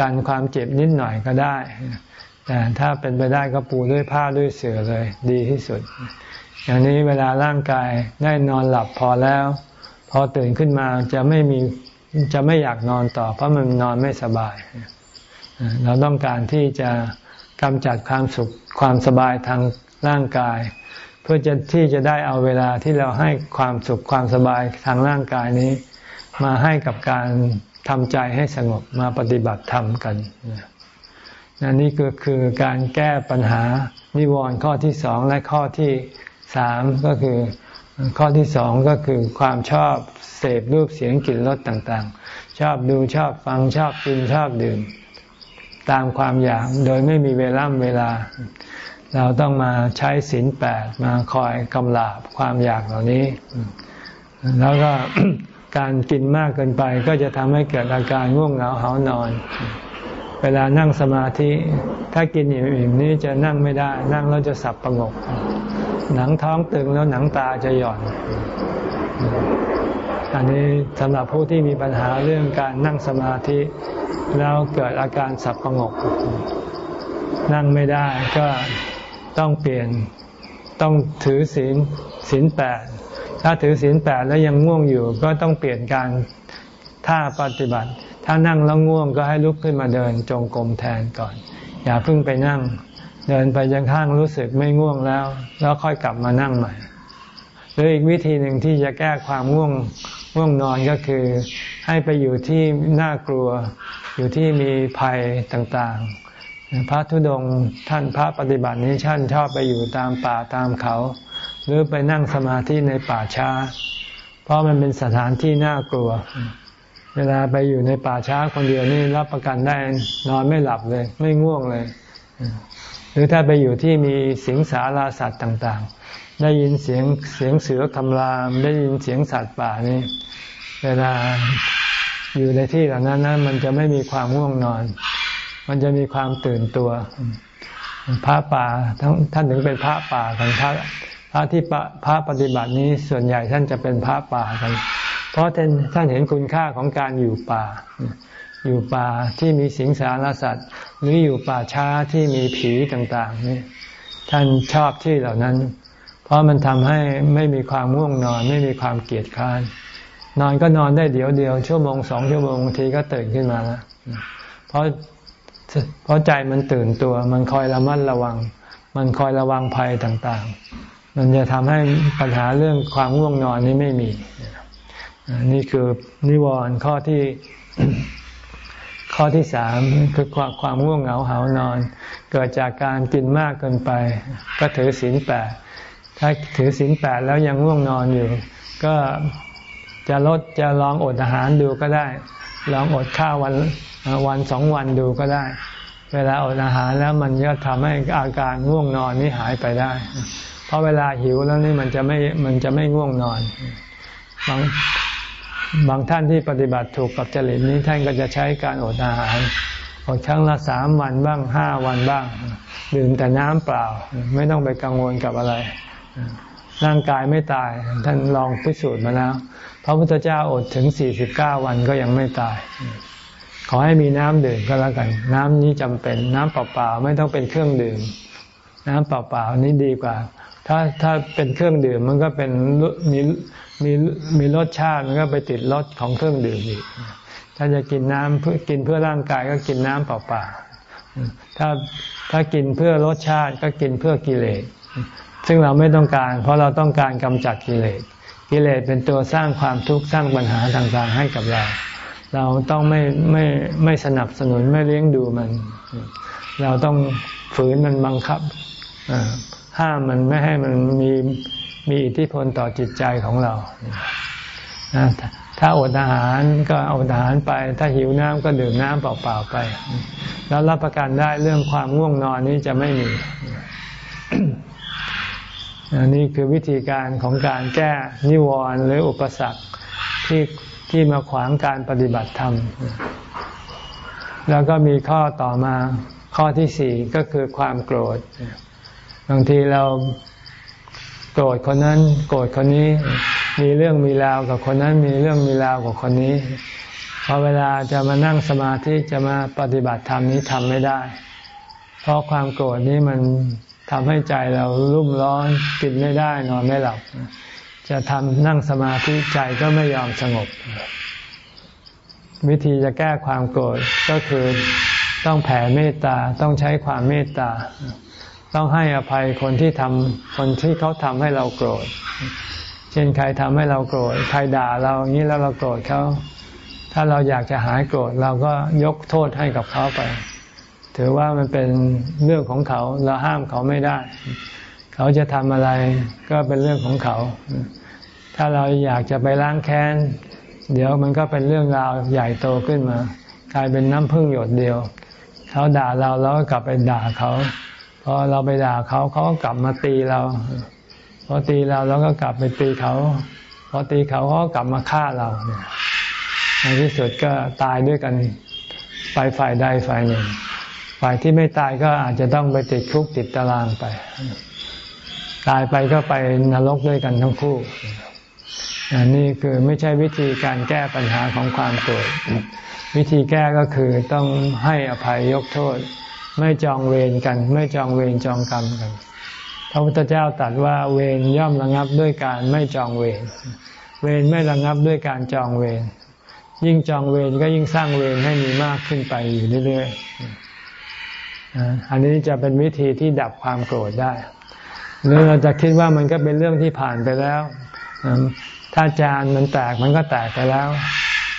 การความเจ็บนิดหน่อยก็ได้แต่ถ้าเป็นไปได้ก็ปูด้วยผ้าด้วยเสื่อเลย ดีที่สุด อย่างนี้เวลาร่างกายได้นอนหลับพอแล้ว พอตื่นขึ้นมาจะไม่มีจะไม่อยากนอนต่อ เพราะมันนอนไม่สบาย เราต้องการที่จะกำจัดความสุขความสบายทางร่างกาย เพื่อจะที่จะได้เอาเวลาที่เราให้ความสุขความสบายทางร่างกายนี้ มาให้กับการทำใจให้สงบมาปฏิบัติธรรมกันนนี่ก็คือการแก้ปัญหานิวรณ์ข้อที่สองและข้อที่ สามก็คือข้อที่สองก็คือความชอบเสพรูปเสียงกลิ่นรสต่างๆ ชอบดูชอบฟังชอบกินชอบดื่ม ตามความอยากโดยไม่มีเวลาเวลา เราต้องมาใช้ศีลแปดมาคอยกำลาบความอยากเหล่านี้ แล้วก็การกินมากเกินไปก็จะทำให้เกิดอาการง่วงเหงาหานอน เวลานั่งสมาธิ ถ้ากินอิ่มๆนี้จะนั่งไม่ได้ นั่งแล้วจะสับประงก หนังท้องตึงแล้วหนังตาจะหย่อน อันนี้สำหรับผู้ที่มีปัญหาเรื่องการนั่งสมาธิ แล้วเกิดอาการสับประงก นั่งไม่ได้ก็ต้องเปลี่ยนต้องถือศีลศีลแปดถ้าถือศีลแปดแล้วยังง่วงอยู่ ก็ต้องเปลี่ยนการท่าปฏิบัติ ถ้านั่งแล้วง่วงก็ให้ลุกขึ้นมาเดินจงกรมแทนก่อน อย่าเพิ่งไปนั่ง เดินไปจนข้างรู้สึกไม่ง่วงแล้ว แล้วค่อยกลับมานั่งใหม่หรืออีกวิธีหนึ่งที่จะแก้ความง่วงง่วงนอนก็คือ ให้ไปอยู่ที่น่ากลัว อยู่ที่มีภัยต่างๆ พระธุดงท่านพระปฏิบัตินี้ท่านชอบไปอยู่ตามป่าตามเขา หรือไปนั่งสมาธิในป่าช้า เพราะมันเป็นสถานที่น่ากลัว เวลาไปอยู่ในป่าช้าคนเดียวนี่รับประกันได้นอนไม่หลับเลย ไม่ง่วงเลย หรือถ้าไปอยู่ที่มีสิงสาราสัตว์ต่าง ๆ ได้ยินเสียงเสียงเสือคำราม ได้ยินเสียงสัตว์ป่านี่เวลาอยู่ในที่เหล่านั้นนั้นมันจะไม่มีความง่วงนอน มันจะมีความตื่นตัว พระป่าท่านถึงเป็นพระป่ากันพระพระที่พระปฏิบัตินี้ส่วนใหญ่ท่านจะเป็นพระป่ากัน เพราะท่านท่านเห็นคุณค่าของการอยู่ป่า อยู่ป่าที่มีสิงสารสัตว์ หรืออยู่ป่าช้าที่มีผีต่างๆนี่ท่านชอบที่เหล่านั้น เพราะมันทำให้ไม่มีความง่วงนอน ไม่มีความเกียจคร้าน นอนก็นอนได้เดี๋ยวเดียวชั่วโมงสองชั่วโมงบางทีก็ตื่นขึ้นมาแล้วเพราะเพราะใจมันตื่นตัว มันคอยระมัดระวัง มันคอยระวังภัยต่างๆ มันจะทำให้ปัญหาเรื่องความง่วงนอนนี้ไม่มี นี่คือนิวรณ์ข้อที่ข้อที่สามคือความความง่วงเหงาหานอน เกิดจากการกินมากเกินไป ก็ถือศีลแปดถ้าถือศีลแปดแล้วยังง่วงนอนอยู่ ก็จะลดจะลองอดอาหารดูก็ได้ ลองอดข้าววันวันสองวันดูก็ได้ เวลาอดอาหารแล้วมันก็ทำให้อาการง่วงนอนนี้หายไปได้ เพราะเวลาหิวแล้วนี่มันจะไม่มันจะไม่ง่วงนอนบาง บางท่านที่ปฏิบัติถูกกับจริตนี้ท่านก็จะใช้การอดอาหารอดครั้งละสามวันบ้างห้าวันบ้าง ดื่มแต่น้ำเปล่า ไม่ต้องไปกังวลกับอะไร ร่างกายไม่ตาย ท่านลองพิสูจน์มาแล้วพระพุทธเจ้าอดถึงสี่สิบเก้าวันก็ยังไม่ตาย ขอให้มีน้ำดื่มก็แล้วกัน น้ำนี้จำเป็นน้ำเปล่าๆไม่ต้องเป็นเครื่องดื่ม น้ำเปล่าๆนี้ดีกว่า ถ้าถ้าเป็นเครื่องดื่มมันก็เป็นมี มีมีรสชาติมันก็ไปติดรสของเครื่องดื่มอีก ถ้าจะกินน้ำเพื่อกินเพื่อร่างกายก็กินน้ำเปล่าๆถ้าถ้ากินเพื่อรสชาติก็กินเพื่อกิเลส ซึ่งเราไม่ต้องการ เพราะเราต้องการกำจัดกิเลส กิเลสเป็นตัวสร้างความทุกข์สร้างปัญหาต่างๆให้กับเรา เราต้องไม่ไม่ไม่สนับสนุนไม่เลี้ยงดูมัน เราต้องฝืนมันบังคับห้ามมันไม่ให้มันมี มีอิทธิพลต่อจิตใจของเรา ถ้าอดอาหารก็เอาอาหารไป ถ้าหิวน้ำก็ดื่มน้ำเปล่าๆไป แล้วรับประกันได้เรื่องความง่วงนอนนี้จะไม่มีอันนี้คือวิธีการของการแก้นิวรณ์หรืออุปสรรคที่ที่มาขวางการปฏิบัติธรรม แล้วก็มีข้อต่อมาข้อที่สี่ก็คือความโกรธ บางทีเรา โกรธคนนั้นโกรธคนนี้ มีเรื่องมีราวกับคนนั้นมีเรื่องมีราวกับคนนี้พอเวลาจะมานั่งสมาธิจะมาปฏิบัติธรรมนี้ทำไม่ได้ เพราะความโกรธนี้มันทำให้ใจเรารุ่มร้อนกินไม่ได้นอนไม่หลับ จะทำนั่งสมาธิใจก็ไม่ยอมสงบ วิธีจะแก้ความโกรธก็คือต้องแผ่เมตตาต้องใช้ความเมตตา ต้องให้อภัยคนที่ทำคนที่เขาทำให้เราโกรธ เช่นใครทำให้เราโกรธ ใครด่าเราอย่างนี้แล้วเราโกรธเขา ถ้าเราอยากจะหายโกรธเราก็ยกโทษให้กับเขาไป ถือว่ามันเป็นเรื่องของเขาเราห้ามเขาไม่ได้ เขาจะทำอะไรก็เป็นเรื่องของเขา ถ้าเราอยากจะไปล้างแค้น เดี๋ยวมันก็เป็นเรื่องราวใหญ่โตขึ้นมา กลายเป็นน้ำพึ่งหยดเดียว เขาด่าเราเราก็กลับไปด่าเขา พอเราไปด่าเขาเขาก็กลับมาตีเรา พอตีเราเราก็กลับไปตีเขา พอตีเขาเขาก็กลับมาฆ่าเราเนี่ยในที่สุดก็ตายด้วยกันไปฝ่ายใดฝ่ายหนึ่ง ฝ่ายที่ไม่ตายก็อาจจะต้องไปติดคุกติดตารางไป ตายไปก็ไปนรกด้วยกันทั้งคู่อันนี้คือไม่ใช่วิธีการแก้ปัญหาของความโกรธวิธีแก้ก็คือต้องให้อภัยยกโทษ ไม่จองเวรกัน ไม่จองเวรจองกรรมกัน พระพุทธเจ้าตรัสว่าเวรย่อมระงับด้วยการไม่จองเวรเวรไม่ระงับด้วยการจองเวรยิ่งจองเวรก็ยิ่งสร้างเวรให้มีมากขึ้นไปอยู่เรื่อยๆอันนี้จะเป็นวิธีที่ดับความโกรธได้หรือเราจะคิดว่ามันก็เป็นเรื่องที่ผ่านไปแล้ว ถ้าจานมันแตกมันก็แตกไปแล้ว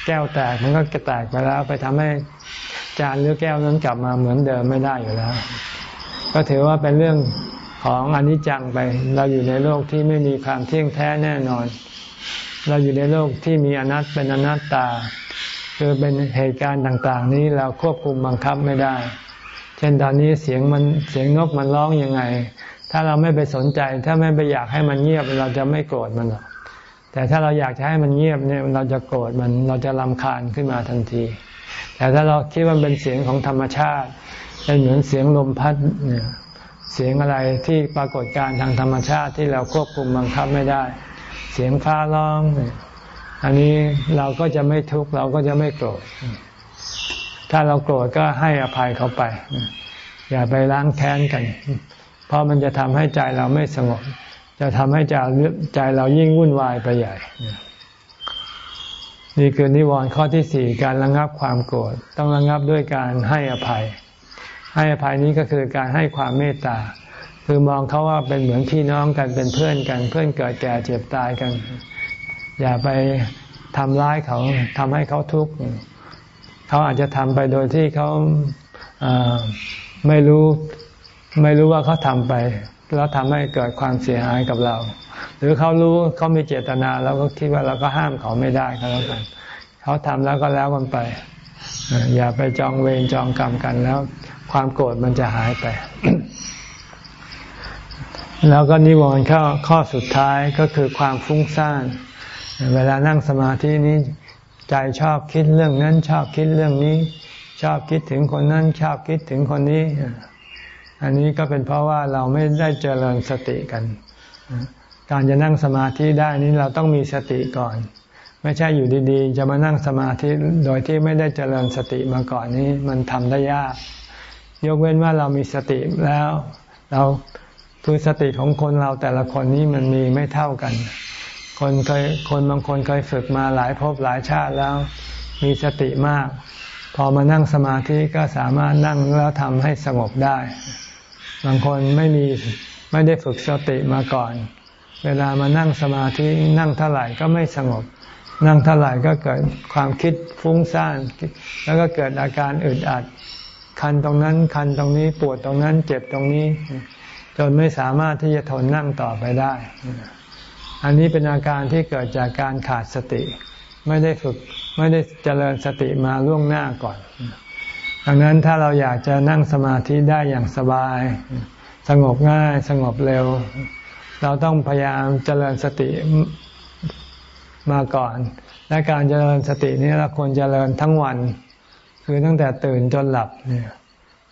แก้วแตกมันก็แตกไปแล้ว ไปทำให้ จานหรือแก้วนั้นกลับมาเหมือนเดิมไม่ได้อยู่แล้ว ก็ถือว่าเป็นเรื่องของอนิจจังไป เราอยู่ในโลกที่ไม่มีความเที่ยงแท้แน่นอน เราอยู่ในโลกที่มีอนัตเป็นอนัตตา คือเป็นเหตุการณ์ต่าง ๆ นี้เราควบคุมบังคับไม่ได้ เช่นตอนนี้เสียงมันเสียงนกมันร้องยังไง ถ้าเราไม่ไปสนใจ ถ้าไม่ไปอยากให้มันเงียบเราจะไม่โกรธมันหรอกแต่ถ้าเราอยากจะให้มันเงียบเนี่ยเราจะโกรธมันเราจะรำคาญขึ้นมาทันที แต่ถ้าเราคิดว่าเป็นเสียงของธรรมชาติเป็นเหมือนเสียงลมพัดเนี่ยเสียงอะไรที่ปรากฏการทางธรรมชาติที่เราควบคุมบังคับไม่ได้ เสียงฟ้าร้อง อันนี้เราก็จะไม่ทุกข์เราก็จะไม่โกรธ ถ้าเราโกรธก็ให้อภัยเขาไป อย่าไปล้างแค้นกัน เพราะมันจะทำให้ใจเราไม่สงบ จะทำให้ใจใจเรายิ่งวุ่นวายไปใหญ่ นี่คือนิวรณ์ข้อที่สี่การระงับความโกรธต้องระงับด้วยการให้อภัย ให้อภัยนี้ก็คือการให้ความเมตตา คือมองเขาว่าเป็นเหมือนพี่น้องกันเป็นเพื่อนกัน เพื่อนเกิดแก่เจ็บตายกัน อย่าไปทำร้ายเขาทำให้เขาทุกข์เขาอาจจะทำไปโดยที่เขาไม่รู้ไม่รู้ว่าเขาทำไป แล้วทำให้เกิดความเสียหายกับเรา รือเขารู้เขามีเจตนาแล้วก็คิดว่าเราก็ห้ามเขาไม่ได้ก็แล้วกันเขาทำแล้วก็แล้วกันไป อย่าไปจองเวรจองกรรมกันแล้ว ความโกรธมันจะหายไป แล้วก็นิวรณ์ข้อข้อสุดท้ายก็คือความฟุ้งซ่านเวลานั่งสมาธินี้ใจชอบคิดเรื่องนั้น ชอบคิดเรื่องนี้ ชอบคิดถึงคนนั้น ชอบคิดถึงคนนี้ อันนี้ก็เป็นเพราะว่าเราไม่ได้เจริญสติกัน การจะนั่งสมาธิได้นี้เราต้องมีสติก่อน ไม่ใช่อยู่ดีๆ จะมานั่งสมาธิโดยที่ไม่ได้เจริญสติมาก่อนนี้มันทำได้ยาก ยกเว้นว่าเรามีสติแล้ว เราคือสติของคนเราแต่ละคนนี้มันมีไม่เท่ากัน คนเคยคนบางคนเคยฝึกมาหลายภพหลายชาติแล้ว มีสติมาก พอมานั่งสมาธิก็สามารถนั่งแล้วทำให้สงบได้ บางคนไม่มีไม่ได้ฝึกสติมาก่อน เวลามานั่งสมาธินั่งเท่าไหร่ก็ไม่สงบ นั่งเท่าไหร่ก็เกิดความคิดฟุ้งซ่าน แล้วก็เกิดอาการอึดอัด คันตรงนั้นคันตรงนี้ปวดตรงนั้นเจ็บตรงนี้ จนไม่สามารถที่จะทนนั่งต่อไปได้ อันนี้เป็นอาการที่เกิดจากการขาดสติ ไม่ได้ฝึกไม่ได้เจริญสติมาล่วงหน้าก่อน ดังนั้นถ้าเราอยากจะนั่งสมาธิได้อย่างสบาย สงบง่ายสงบเร็ว เราต้องพยายามเจริญสติมาก่อน และการเจริญสตินี้เราควรเจริญทั้งวัน คือตั้งแต่ตื่นจนหลับเนี่ย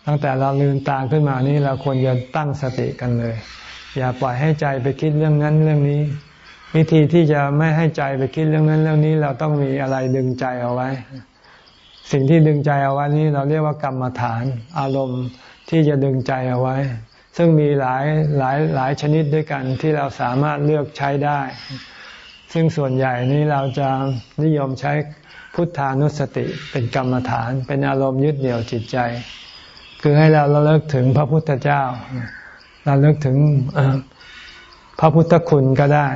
ตั้งแต่เราลืมตาขึ้นมานี้เราควรจะตั้งสติกันเลย อย่าปล่อยให้ใจไปคิดเรื่องนั้นเรื่องนี้ วิธีที่จะไม่ให้ใจไปคิดเรื่องนั้นเรื่องนี้เราต้องมีอะไรดึงใจเอาไว้ สิ่งที่ดึงใจเอาไว้นี้เราเรียกว่ากรรมฐาน อารมณ์ที่จะดึงใจเอาไว้ ซึ่งมีหลายหลายหลายชนิดด้วยกันที่เราสามารถเลือกใช้ได้ ซึ่งส่วนใหญ่นี้เราจะนิยมใช้พุทธานุสติเป็นกรรมฐาน เป็นอารมณ์ยึดเหนี่ยวจิตใจ คือให้เราเระลึกถึงพระพุทธเจ้า เราเลิกถึงพระพุทธคุณก็ได้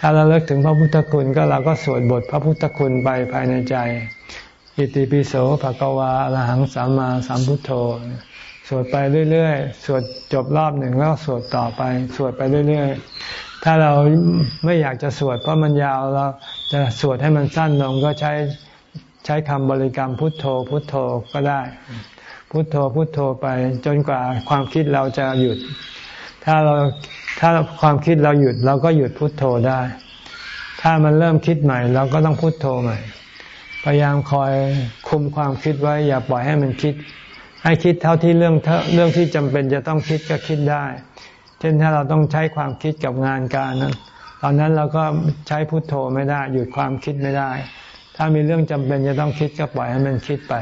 ถ้าเราเลิกถึงพระพุทธคุณก็เราก็สวดบทพระพุทธคุณไปภายในใจอิติปิโสภะกวาอรหังสัมมาสัมพุทโธ สวดไปเรื่อยๆ สวดจบรอบหนึ่งแล้วสวดต่อไป สวดไปเรื่อยๆ ถ้าเราไม่อยากจะสวดเพราะมันยาวเราจะสวดให้มันสั้นลงก็ใช้ใช้คำบริกรรมพุทโธ พุทโธก็ได้ พุทโธพุทโธไปจนกว่าความคิดเราจะหยุด ถ้าเราถ้าความคิดเราหยุดเราก็หยุดพุทโธได้ ถ้ามันเริ่มคิดใหม่ เราก็ต้องพุทโธใหม่ พยายามคอยคุมความคิดไว้ อย่าปล่อยให้มันคิด ให้คิดเท่าที่เรื่องเรื่องที่จำเป็นจะต้องคิดก็คิดได้ เช่นถ้าเราต้องใช้ความคิดกับงานการนั้นตอนนั้นเราก็ใช้พุทโธไม่ได้ หยุดความคิดไม่ได้ ถ้ามีเรื่องจำเป็นจะต้องคิดก็ปล่อยให้มันคิดไป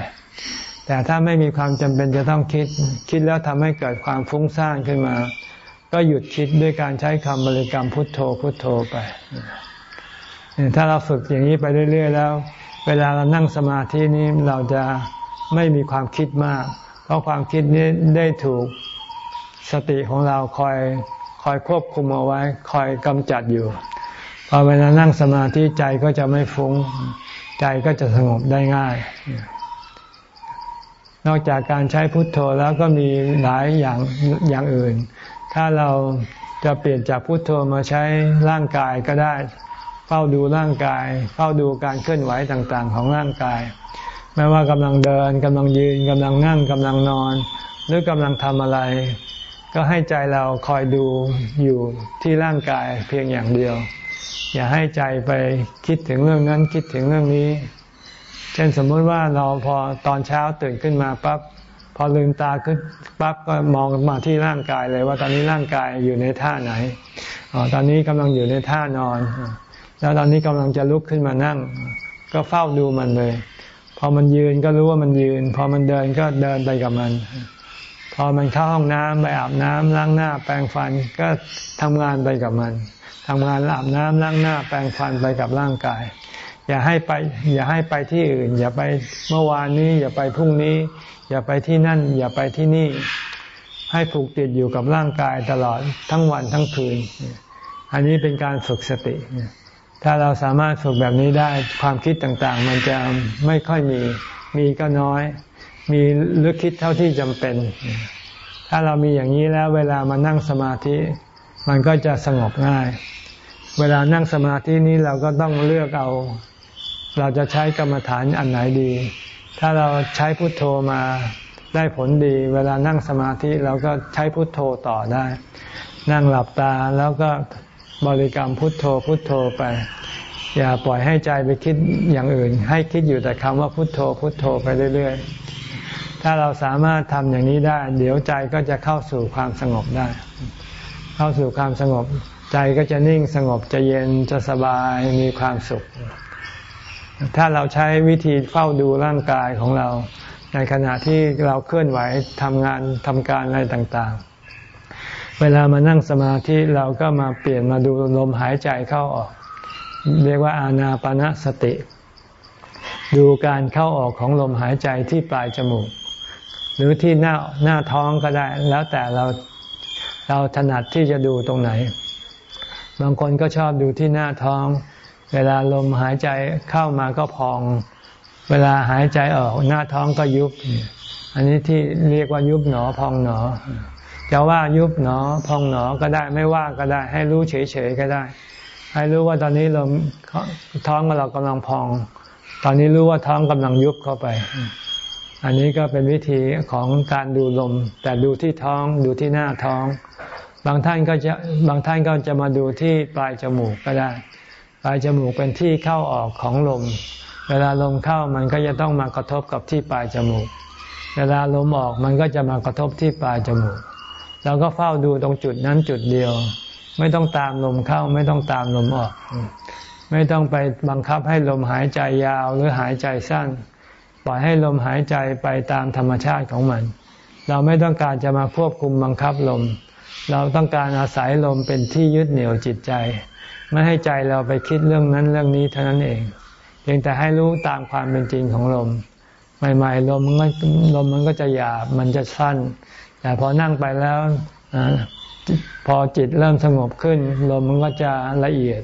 แต่ถ้าไม่มีความจำเป็นจะต้องคิด คิดแล้วทำให้เกิดความฟุ้งซ่านขึ้นมา ก็หยุดคิดด้วยการใช้คำบริกรรมพุทโธพุทโธไป ถ้าเราฝึกอย่างนี้ไปเรื่อย ๆ แล้ว เวลาเรานั่งสมาธินี้เราจะไม่มีความคิดมาก ราะความคิดนี้ได้ถูกสติของเราคอยคอยควบคุมเอาไว้ คอยกำจัดอยู่ พอเวลานั่งสมาธิใจก็จะไม่ฟุง้ง ใจก็จะสงบได้ง่าย นอกจากการใช้พุทโธแล้วก็มีหลายอย่างอย่างอื่น ถ้าเราจะเปลี่ยนจากพุทโธมาใช้ร่างกายก็ได้ เฝ้าดูร่างกาย เฝ้าดูการเคลื่อนไหวต่างๆ ของร่างกาย ไม่ว่ากำลังเดินกำลังยืนกำลังนั่งกำลังนอน หรือกำลังทำอะไร ก็ให้ใจเราคอยดูอยู่ที่ร่างกายเพียงอย่างเดียว อย่าให้ใจไปคิดถึงเรื่องนั้นคิดถึงเรื่องนี้ เช่นสมมติว่าเราพอตอนเช้าตื่นขึ้นมาปั๊บพอลืมตาขึ้นปั๊บก็มองมาที่ร่างกายเลยว่าตอนนี้ร่างกายอยู่ในท่าไหนอ๋อตอนนี้กำลังอยู่ในท่านอน แล้วตอนนี้กำลังจะลุกขึ้นมานั่ง ก็เฝ้าดูมันเลย พอมันยืนก็รู้ว่ามันยืน พอมันเดินก็เดินไปกับมัน พอมันเข้าห้องน้ำไปอาบน้ำล้างหน้า แปรงฟันก็ทำงานไปกับมันทำงานอาบน้ำล้างหน้า แปรงฟันไปกับร่างกาย อย่าให้ไป อย่าให้ไปที่อื่น อย่าไปเมื่อวานนี้ อย่าไปพรุ่งนี้ อย่าไปที่นั่น อย่าไปที่นี่ ให้ผูกติดอยู่กับร่างกายตลอดทั้งวันทั้งคืน อันนี้เป็นการฝึกสติ ถ้าเราสามารถฝึกแบบนี้ได้ความคิดต่างๆ มันจะไม่ค่อยมีมีก็น้อย มีลึกคิดเท่าที่จำเป็น ถ้าเรามีอย่างนี้แล้ว เวลามานั่งสมาธิ มันก็จะสงบง่าย เวลานั่งสมาธินี้เราก็ต้องเลือกเอา เราจะใช้กรรมฐานอันไหนดี ถ้าเราใช้พุทโธมาได้ผลดี เวลานั่งสมาธิเราก็ใช้พุทโธต่อได้ นั่งหลับตาแล้วก็ บริกรรมพุทโธพุทโธไป อย่าปล่อยให้ใจไปคิดอย่างอื่น ให้คิดอยู่แต่คำว่าพุทโธพุทโธไปเรื่อยๆ ถ้าเราสามารถทำอย่างนี้ได้ เดี๋ยวใจก็จะเข้าสู่ความสงบได้ เข้าสู่ความสงบ ใจก็จะนิ่งสงบจะเย็นจะสบายมีความสุข ถ้าเราใช้วิธีเฝ้าดูร่างกายของเรา ในขณะที่เราเคลื่อนไหวทำงานทำการอะไรต่างๆ เวลามานั่งสมาธิเราก็มาเปลี่ยนมาดูลมหายใจเข้าออก เรียกว่าอานาปนสติ ดูการเข้าออกของลมหายใจที่ปลายจมูก หรือที่หน้าหน้าท้องก็ได้ แล้วแต่เราเราถนัดที่จะดูตรงไหน บางคนก็ชอบดูที่หน้าท้อง เวลาลมหายใจเข้ามาก็พอง เวลาหายใจออก หน้าท้องก็ยุบ อันนี้ที่เรียกว่ายุบหนอพองหนอ จะว่ายุบหนอพองหนอก็ได้ไม่ว่าก็ได้ ให้รู้เฉยๆก็ได้ ให้รู้ว่าตอนนี้ลมท้องเรากำลังพอง ตอนนี้รู้ว่าท้องกำลังยุบเข้าไป อันนี้ก็เป็นวิธีของการดูลม แต่ดูที่ท้องดูที่หน้าท้อง บางท่านก็จะบางท่านก็จะมาดูที่ปลายจมูกก็ได้ ปลายจมูกเป็นที่เข้าออกของลม เวลาลมเข้ามันก็จะต้องมากระทบกับที่ปลายจมูก เวลาลมออกมันก็จะมากระทบที่ปลายจมูก เราก็เฝ้าดูตรงจุดนั้นจุดเดียว ไม่ต้องตามลมเข้า ไม่ต้องตามลมออก ไม่ต้องไปบังคับให้ลมหายใจยาวหรือหายใจสั้น ปล่อยให้ลมหายใจไปตามธรรมชาติของมัน เราไม่ต้องการจะมาควบคุมบังคับลม เราต้องการอาศัยลมเป็นที่ยึดเหนี่ยวจิตใจ ไม่ให้ใจเราไปคิดเรื่องนั้นเรื่องนี้เท่านั้นเองเพียงแต่ให้รู้ตามความเป็นจริงของลม ใหม่ๆลมมันลมมันก็จะหยาบมันจะสั้น แต่พอนั่งไปแล้วพอจิตเริ่มสงบขึ้นลมมันก็จะละเอียด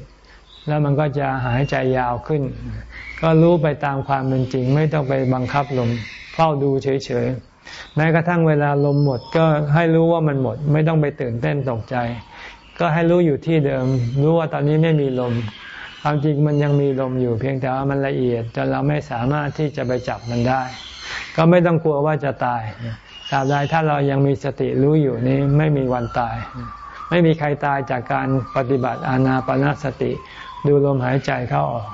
แล้วมันก็จะหายใจยาวขึ้น ก็รู้ไปตามความเป็นจริง ไม่ต้องไปบังคับลมเฝ้าดูเฉยๆแม้กระทั่งเวลาลมหมดก็ให้รู้ว่ามันหมด ไม่ต้องไปตื่นเต้นตกใจ ก็ให้รู้อยู่ที่เดิม รู้ว่าตอนนี้ไม่มีลม ความจริงมันยังมีลมอยู่เพียงแต่ว่ามันละเอียดจนเราไม่สามารถที่จะไปจับมันได้ ก็ไม่ต้องกลัวว่าจะตาย ตราบใดถ้าเรายังมีสติรู้อยู่นี้ไม่มีวันตาย ไม่มีใครตายจากการปฏิบัติอานาปนาสติ ดูลมหายใจเข้าออก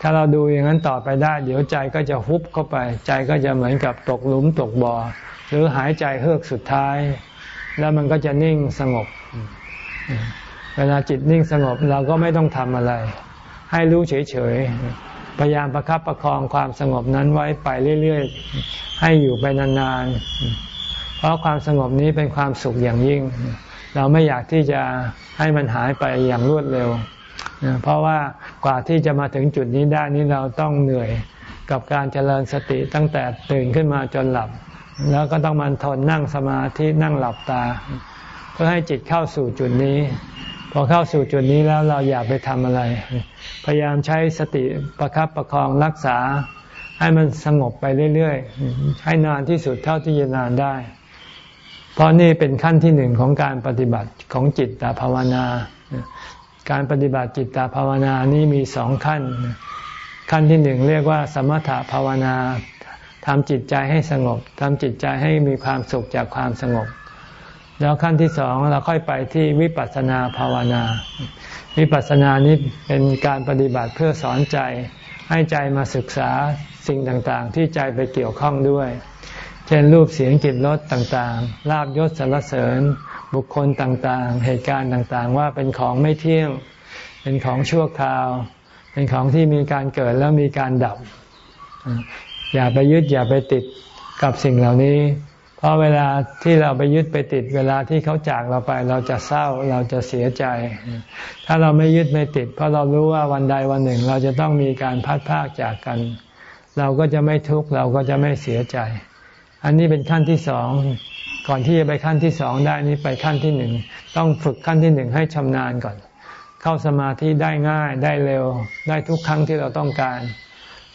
ถ้าเราดูอย่างนั้นต่อไปได้ เดี๋ยวใจก็จะฮุบเข้าไป ใจก็จะเหมือนกับตกหลุมตกบ่อหรือหายใจเฮือกสุดท้าย แล้วมันก็จะนิ่งสงบ เวลาจิตนิ่งสงบเราก็ไม่ต้องทำอะไร ให้รู้เฉยๆ พยายามประครับประคองความสงบนั้นไว้ไปเรื่อยๆ ให้อยู่ไปนานๆ เพราะความสงบนี้เป็นความสุขอย่างยิ่ง เราไม่อยากที่จะให้มันหายไปอย่างรวดเร็ว เพราะว่ากว่าที่จะมาถึงจุดนี้ได้นี้เราต้องเหนื่อยกับการเจริญสติตั้งแต่ตื่นขึ้นมาจนหลับ แล้วก็ต้องมันทนนั่งสมาธินั่งหลับตา เพื่อให้จิตเข้าสู่จุดนี้ อเข้าสู่จุดนี้แล้วเราอย่าไปทำอะไร พยายามใช้สติประครับประคองรักษา ให้มันสงบไปเรื่อยๆ ให้นานที่สุดเท่าที่จะนานได้ เพราะนี่เป็นขั้นที่หนึ่งของการปฏิบัติของจิตตภาวนา การปฏิบัติจิตตภาวนานี้มีสองขั้น ขั้นที่หนึ่งเรียกว่า สมถภาวนาทำจิตใจให้สงบทำจิตใจให้มีความสุขจากความสงบ แล้วขั้นที่สองเราค่อยไปที่วิปัสสนาภาวนา วิปัสสนานี้เป็นการปฏิบัติเพื่อสอนใจ ให้ใจมาศึกษาสิ่งต่างๆ ที่ใจไปเกี่ยวข้องด้วย เช่นรูปเสียงกลิ่นรสต่างๆลาบยศสรรเสริญ บุคคลต่างๆ เหตุการณ์ต่างๆ ว่าเป็นของไม่เที่ยง เป็นของชั่วคราว เป็นของที่มีการเกิดแล้วมีการดับ อย่าไปยึดอย่าไปติดกับสิ่งเหล่านี้ เพราะเวลาที่เราไปยึดไปติด เวลาที่เขาจากเราไป เราจะเศร้าเราจะเสียใจ ถ้าเราไม่ยึดไม่ติด เพราะเรารู้ว่าวันใดวันหนึ่ง เราจะต้องมีการพัดพากจากกัน เราก็จะไม่ทุกข์เราก็จะไม่เสียใจ อันนี้เป็นขั้นที่สองก่อนที่จะไปขั้นที่สองได้นี้ไปขั้นที่หนึ่งต้องฝึกขั้นที่หนึ่งให้ชำนาญก่อน เข้าสมาธิได้ง่ายได้เร็ว ได้ทุกครั้งที่เราต้องการ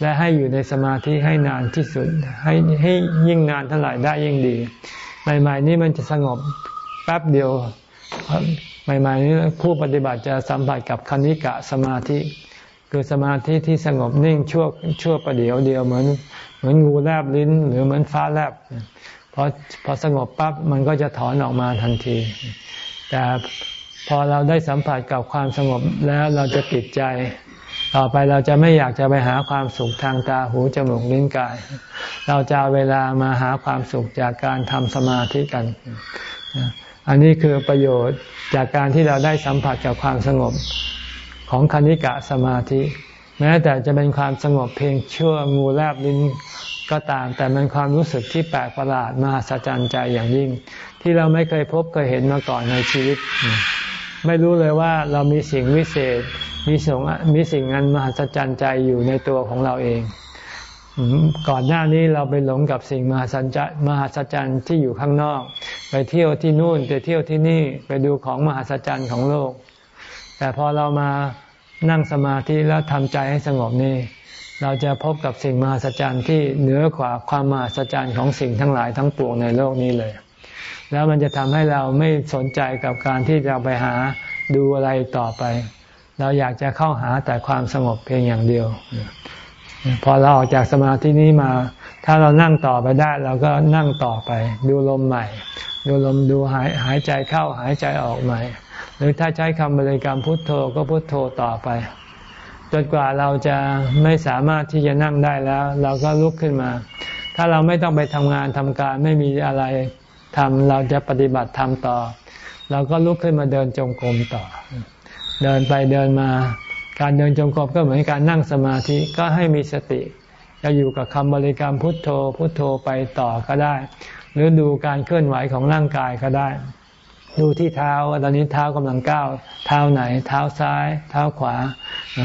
และให้อยู่ในสมาธิให้นานที่สุด ให้ให้ยิ่งนานเท่าไหร่ได้ยิ่งดี ใหม่ๆนี้มันจะสงบแป๊บเดียว ใหม่ๆนี้ผู้ปฏิบัติจะสัมผัสกับคณิกะสมาธิ คือสมาธิที่สงบนิ่งชั่วชั่วประเดียวเดียวเหมือนเหมือนงูแลบลิ้น หรือเหมือนฟ้าแลบพอพอสงบปั๊บมันก็จะถอนออกมาทันที แต่พอเราได้สัมผัสกับความสงบแล้วเราจะติดใจ ต่อไปเราจะไม่อยากจะไปหาความสุขทางตาหูจมูกลิ้นกาย เราจะเวลามาหาความสุขจากการทำสมาธิกัน อันนี้คือประโยชน์จากการที่เราได้สัมผัสกับความสงบของคณิกะสมาธิ แม้แต่จะเป็นความสงบเพียงชั่วงูแลบลิ้นก็ตาม แต่มันความรู้สึกที่แปลกประหลาดมหัศจรรย์ใจอย่างยิ่ง ที่เราไม่เคยพบเคยเห็นมาก่อนในชีวิต ไม่รู้เลยว่าเรามีสิ่งวิเศษ มีสงมีสิ่งอันมหัศจรรย์ใจอยู่ในตัวของเราเอง ก่อนหน้านี้เราไปหลงกับสิ่งมหัศจรรย์มหัศจรรย์ที่อยู่ข้างนอก ไปเที่ยวที่นู่นไปเที่ยวที่นี่ไปดูของมหัศจรรย์ของโลก แต่พอเรามานั่งสมาธิแล้วทำใจให้สงบนี่เราจะพบกับสิ่งมหัศจรรย์ที่เหนือกว่าความมหัศจรรย์ของสิ่งทั้งหลายทั้งปวงในโลกนี้เลย แล้วมันจะทำให้เราไม่สนใจกับการที่จะไปหาดูอะไรต่อไป เราอยากจะเข้าหาแต่ความสงบเพียงอย่างเดียว พอเราออกจากสมาธินี้มา ถ้าเรานั่งต่อไปได้ เราก็นั่งต่อไป ดูลมใหม่ ดูลมดูหายหายใจเข้าหายใจออกใหม่ หรือถ้าใช้คำบริกรรมพุทโธก็พุทโธต่อไปจนกว่าเราจะไม่สามารถที่จะนั่งได้แล้ว เราก็ลุกขึ้นมา ถ้าเราไม่ต้องไปทำงานทำการไม่มีอะไรทำเราจะปฏิบัติทำต่อ เราก็ลุกขึ้นมาเดินจงกรมต่อ เดินไปเดินมา การเดินจงกรมก็เหมือนการนั่งสมาธิก็ให้มีสติจะอยู่กับคำบริกรรมพุทโธ พุทโธไปต่อก็ได้ หรือดูการเคลื่อนไหวของร่างกายก็ได้ ดูที่เท้าตอนนี้เท้ากำลังก้าวเท้าไหน เท้าซ้าย เท้าขวา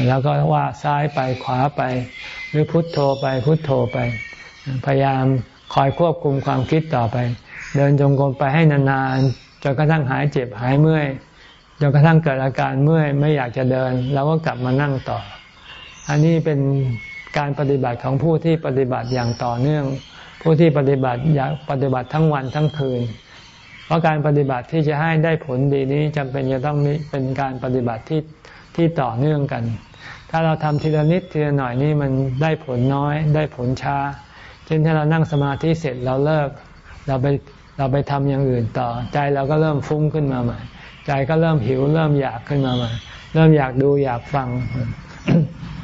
แล้วก็ว่าซ้ายไปขวาไป หรือพุทโธไปพุทโธไป พยายามคอยควบคุมความคิดต่อไป เดินจงกรมไปให้นานๆจนกระทั่งหายเจ็บหายเมื่อย จนกระทั่งเกิดอาการเมื่อยไม่อยากจะเดินเราก็กลับมานั่งต่อ อันนี้เป็นการปฏิบัติของผู้ที่ปฏิบัติอย่างต่อเนื่อง ผู้ที่ปฏิบัติอยากปฏิบัติทั้งวันทั้งคืน เพราะการปฏิบัติที่จะให้ได้ผลดีนี้จำเป็นจะต้องมีเป็นการปฏิบัติที่ที่ต่อเนื่องกัน ถ้าเราทำทีละนิดทีละหน่อยนี่มันได้ผลน้อย ได้ผลช้า เช่นถ้าเรานั่งสมาธิเสร็จเราเลิก เราไปเราไปทำอย่างอื่นต่อใจเราก็เริ่มฟุ้งขึ้นมาใหม่ ใจก็เริ่มหิวเริ่มอยากขึ้นมาใหม่เริ่มอยากดูอยากฟัง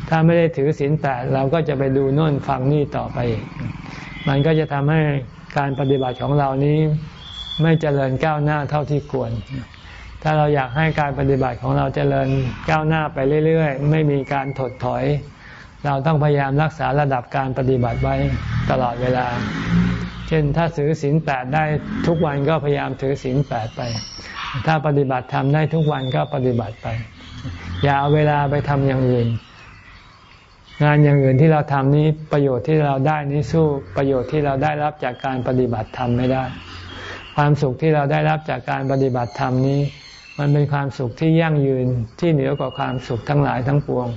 ถ้าไม่ได้ถือศีลแปดเราก็จะไปดูโน่นฟังนี่ต่อไปอีกมันก็จะทำให้การปฏิบัติของเรานี้ ไม่เจริญก้าวหน้าเท่าที่ควร ถ้าเราอยากให้การปฏิบัติของเราเจริญก้าวหน้าไปเรื่อยๆ ไม่มีการถดถอย เราต้องพยายามรักษาระดับการปฏิบัติไว้ตลอดเวลา เช่นถ้าถือศีลแปดได้ทุกวันก็พยายามถือศีลแปดไป ถ้าปฏิบัติทำได้ทุกวันก็ปฏิบัติไป อย่าเอาเวลาไปทำอย่างอื่น งานอย่างอื่นที่เราทำนี้ประโยชน์ที่เราได้นี้สู้ประโยชน์ที่เราได้รับจากการปฏิบัติธรรมไม่ได้ ความสุขที่เราได้รับจากการปฏิบัติธรรมนี้ มันเป็นความสุขที่ยั่งยืนที่เหนือกว่าความสุขทั้งหลายทั้งปวง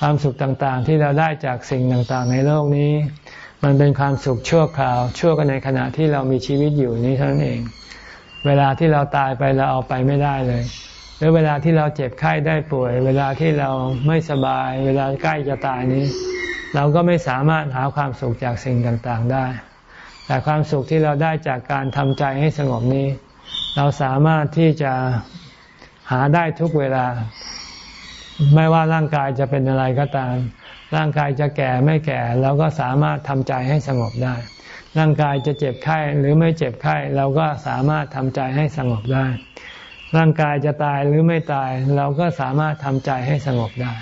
ความสุขต่างๆ ที่เราได้จากสิ่งต่างๆ ในโลกนี้ มันเป็นความสุขชั่วคราว ชั่วกันในขณะที่เรามีชีวิตอยู่นี้เท่านั้นเอง เวลาที่เราตายไปเราเอาไปไม่ได้เลย หรือเวลาที่เราเจ็บไข้ได้ป่วย เวลาที่เราไม่สบาย เวลาใกล้จะตายนี้ เราก็ไม่สามารถหาความสุขจากสิ่งต่างๆได้ แต่ความสุขที่เราได้จากการทำใจให้สงบนี้ เราสามารถที่จะหาได้ทุกเวลา ไม่ว่าร่างกายจะเป็นอะไรก็ตาม ร่างกายจะแก่ไม่แก่เราก็สามารถทำใจให้สงบได้ ร่างกายจะเจ็บไข้หรือไม่เจ็บไข้เราก็สามารถทำใจให้สงบได้ ร่างกายจะตายหรือไม่ตาย เราก็สามารถทำใจให้สงบได้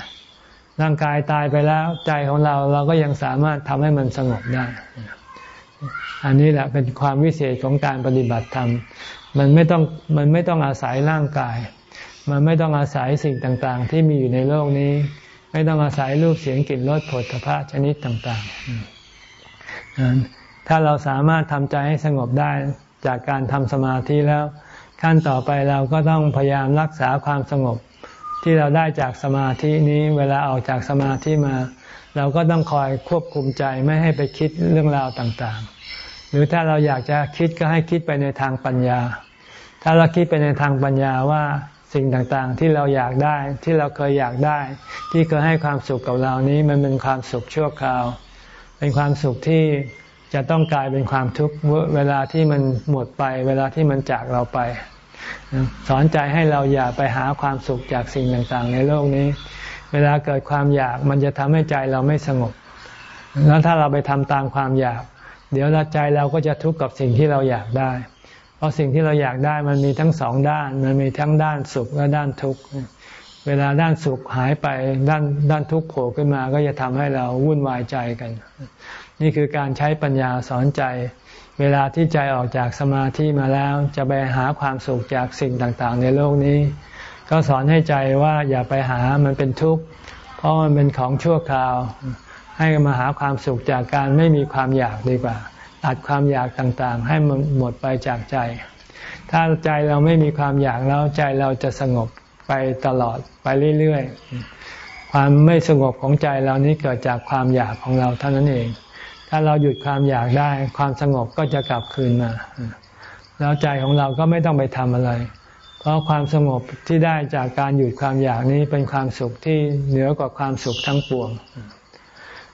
ร่างกายตายไปแล้วใจของเราเราก็ยังสามารถทำให้มันสงบได้ อันนี้แหละเป็นความวิเศษของการปฏิบัติธรรม มันไม่ต้องมันไม่ต้องอาศัยร่างกาย มันไม่ต้องอาศัยสิ่งต่างๆ ที่มีอยู่ในโลกนี้ ไม่ต้องอาศัยรูปเสียงกลิ่นรสผลพระชนิดต่าง ๆ ถ้าเราสามารถทำใจให้สงบได้จากการทำสมาธิแล้ว ขั้นต่อไปเราก็ต้องพยายามรักษาความสงบ ที่เราได้จากสมาธินี้เวลาออกจากสมาธิมา เราก็ต้องคอยควบคุมใจไม่ให้ไปคิดเรื่องราวต่างๆ หรือถ้าเราอยากจะคิดก็ให้คิดไปในทางปัญญา ถ้าเราคิดไปในทางปัญญาว่าสิ่งต่างๆ ที่เราอยากได้ที่เราเคยอยากได้ ที่เคยให้ความสุขกับเรานี้มันเป็นความสุขชั่วคราว เป็นความสุขที่ จะต้องกลายเป็นความทุกข์เวลาที่มันหมดไป เวลาที่มันจากเราไป สอนใจให้เราอย่าไปหาความสุขจากสิ่งต่างๆ ในโลกนี้ เวลาเกิดความอยากมันจะทำให้ใจเราไม่สงบ แล้วถ้าเราไปทำตามความอยาก เดี๋ยวใจเราก็จะทุกข์กับสิ่งที่เราอยากได้ เพราะสิ่งที่เราอยากได้มันมีทั้งสองด้าน มันมีทั้งด้านสุขและด้านทุกข์เวลาด้านสุขหายไปด้านด้านทุกข์โผล่ขึ้นมาก็จะทำให้เราวุ่นวายใจกัน นี่คือการใช้ปัญญาสอนใจ เวลาที่ใจออกจากสมาธิมาแล้ว จะไปหาความสุขจากสิ่งต่างๆ ในโลกนี้ ก็สอนให้ใจว่าอย่าไปหามันเป็นทุกข์เพราะมันเป็นของชั่วคราว ให้มาหาความสุขจากการไม่มีความอยากดีกว่า ตัดความอยากต่างๆ ให้มันหมดไปจากใจ ถ้าใจเราไม่มีความอยากแล้วใจเราจะสงบไปตลอดไปเรื่อยๆความไม่สงบของใจเรานี้เกิดจากความอยากของเราเท่านั้นเอง ถ้าเราหยุดความอยากได้ ความสงบก็จะกลับคืนมา แล้วใจของเราก็ไม่ต้องไปทำอะไร เพราะความสงบที่ได้จากการหยุดความอยากนี้เป็นความสุขที่เหนือกว่าความสุขทั้งปวง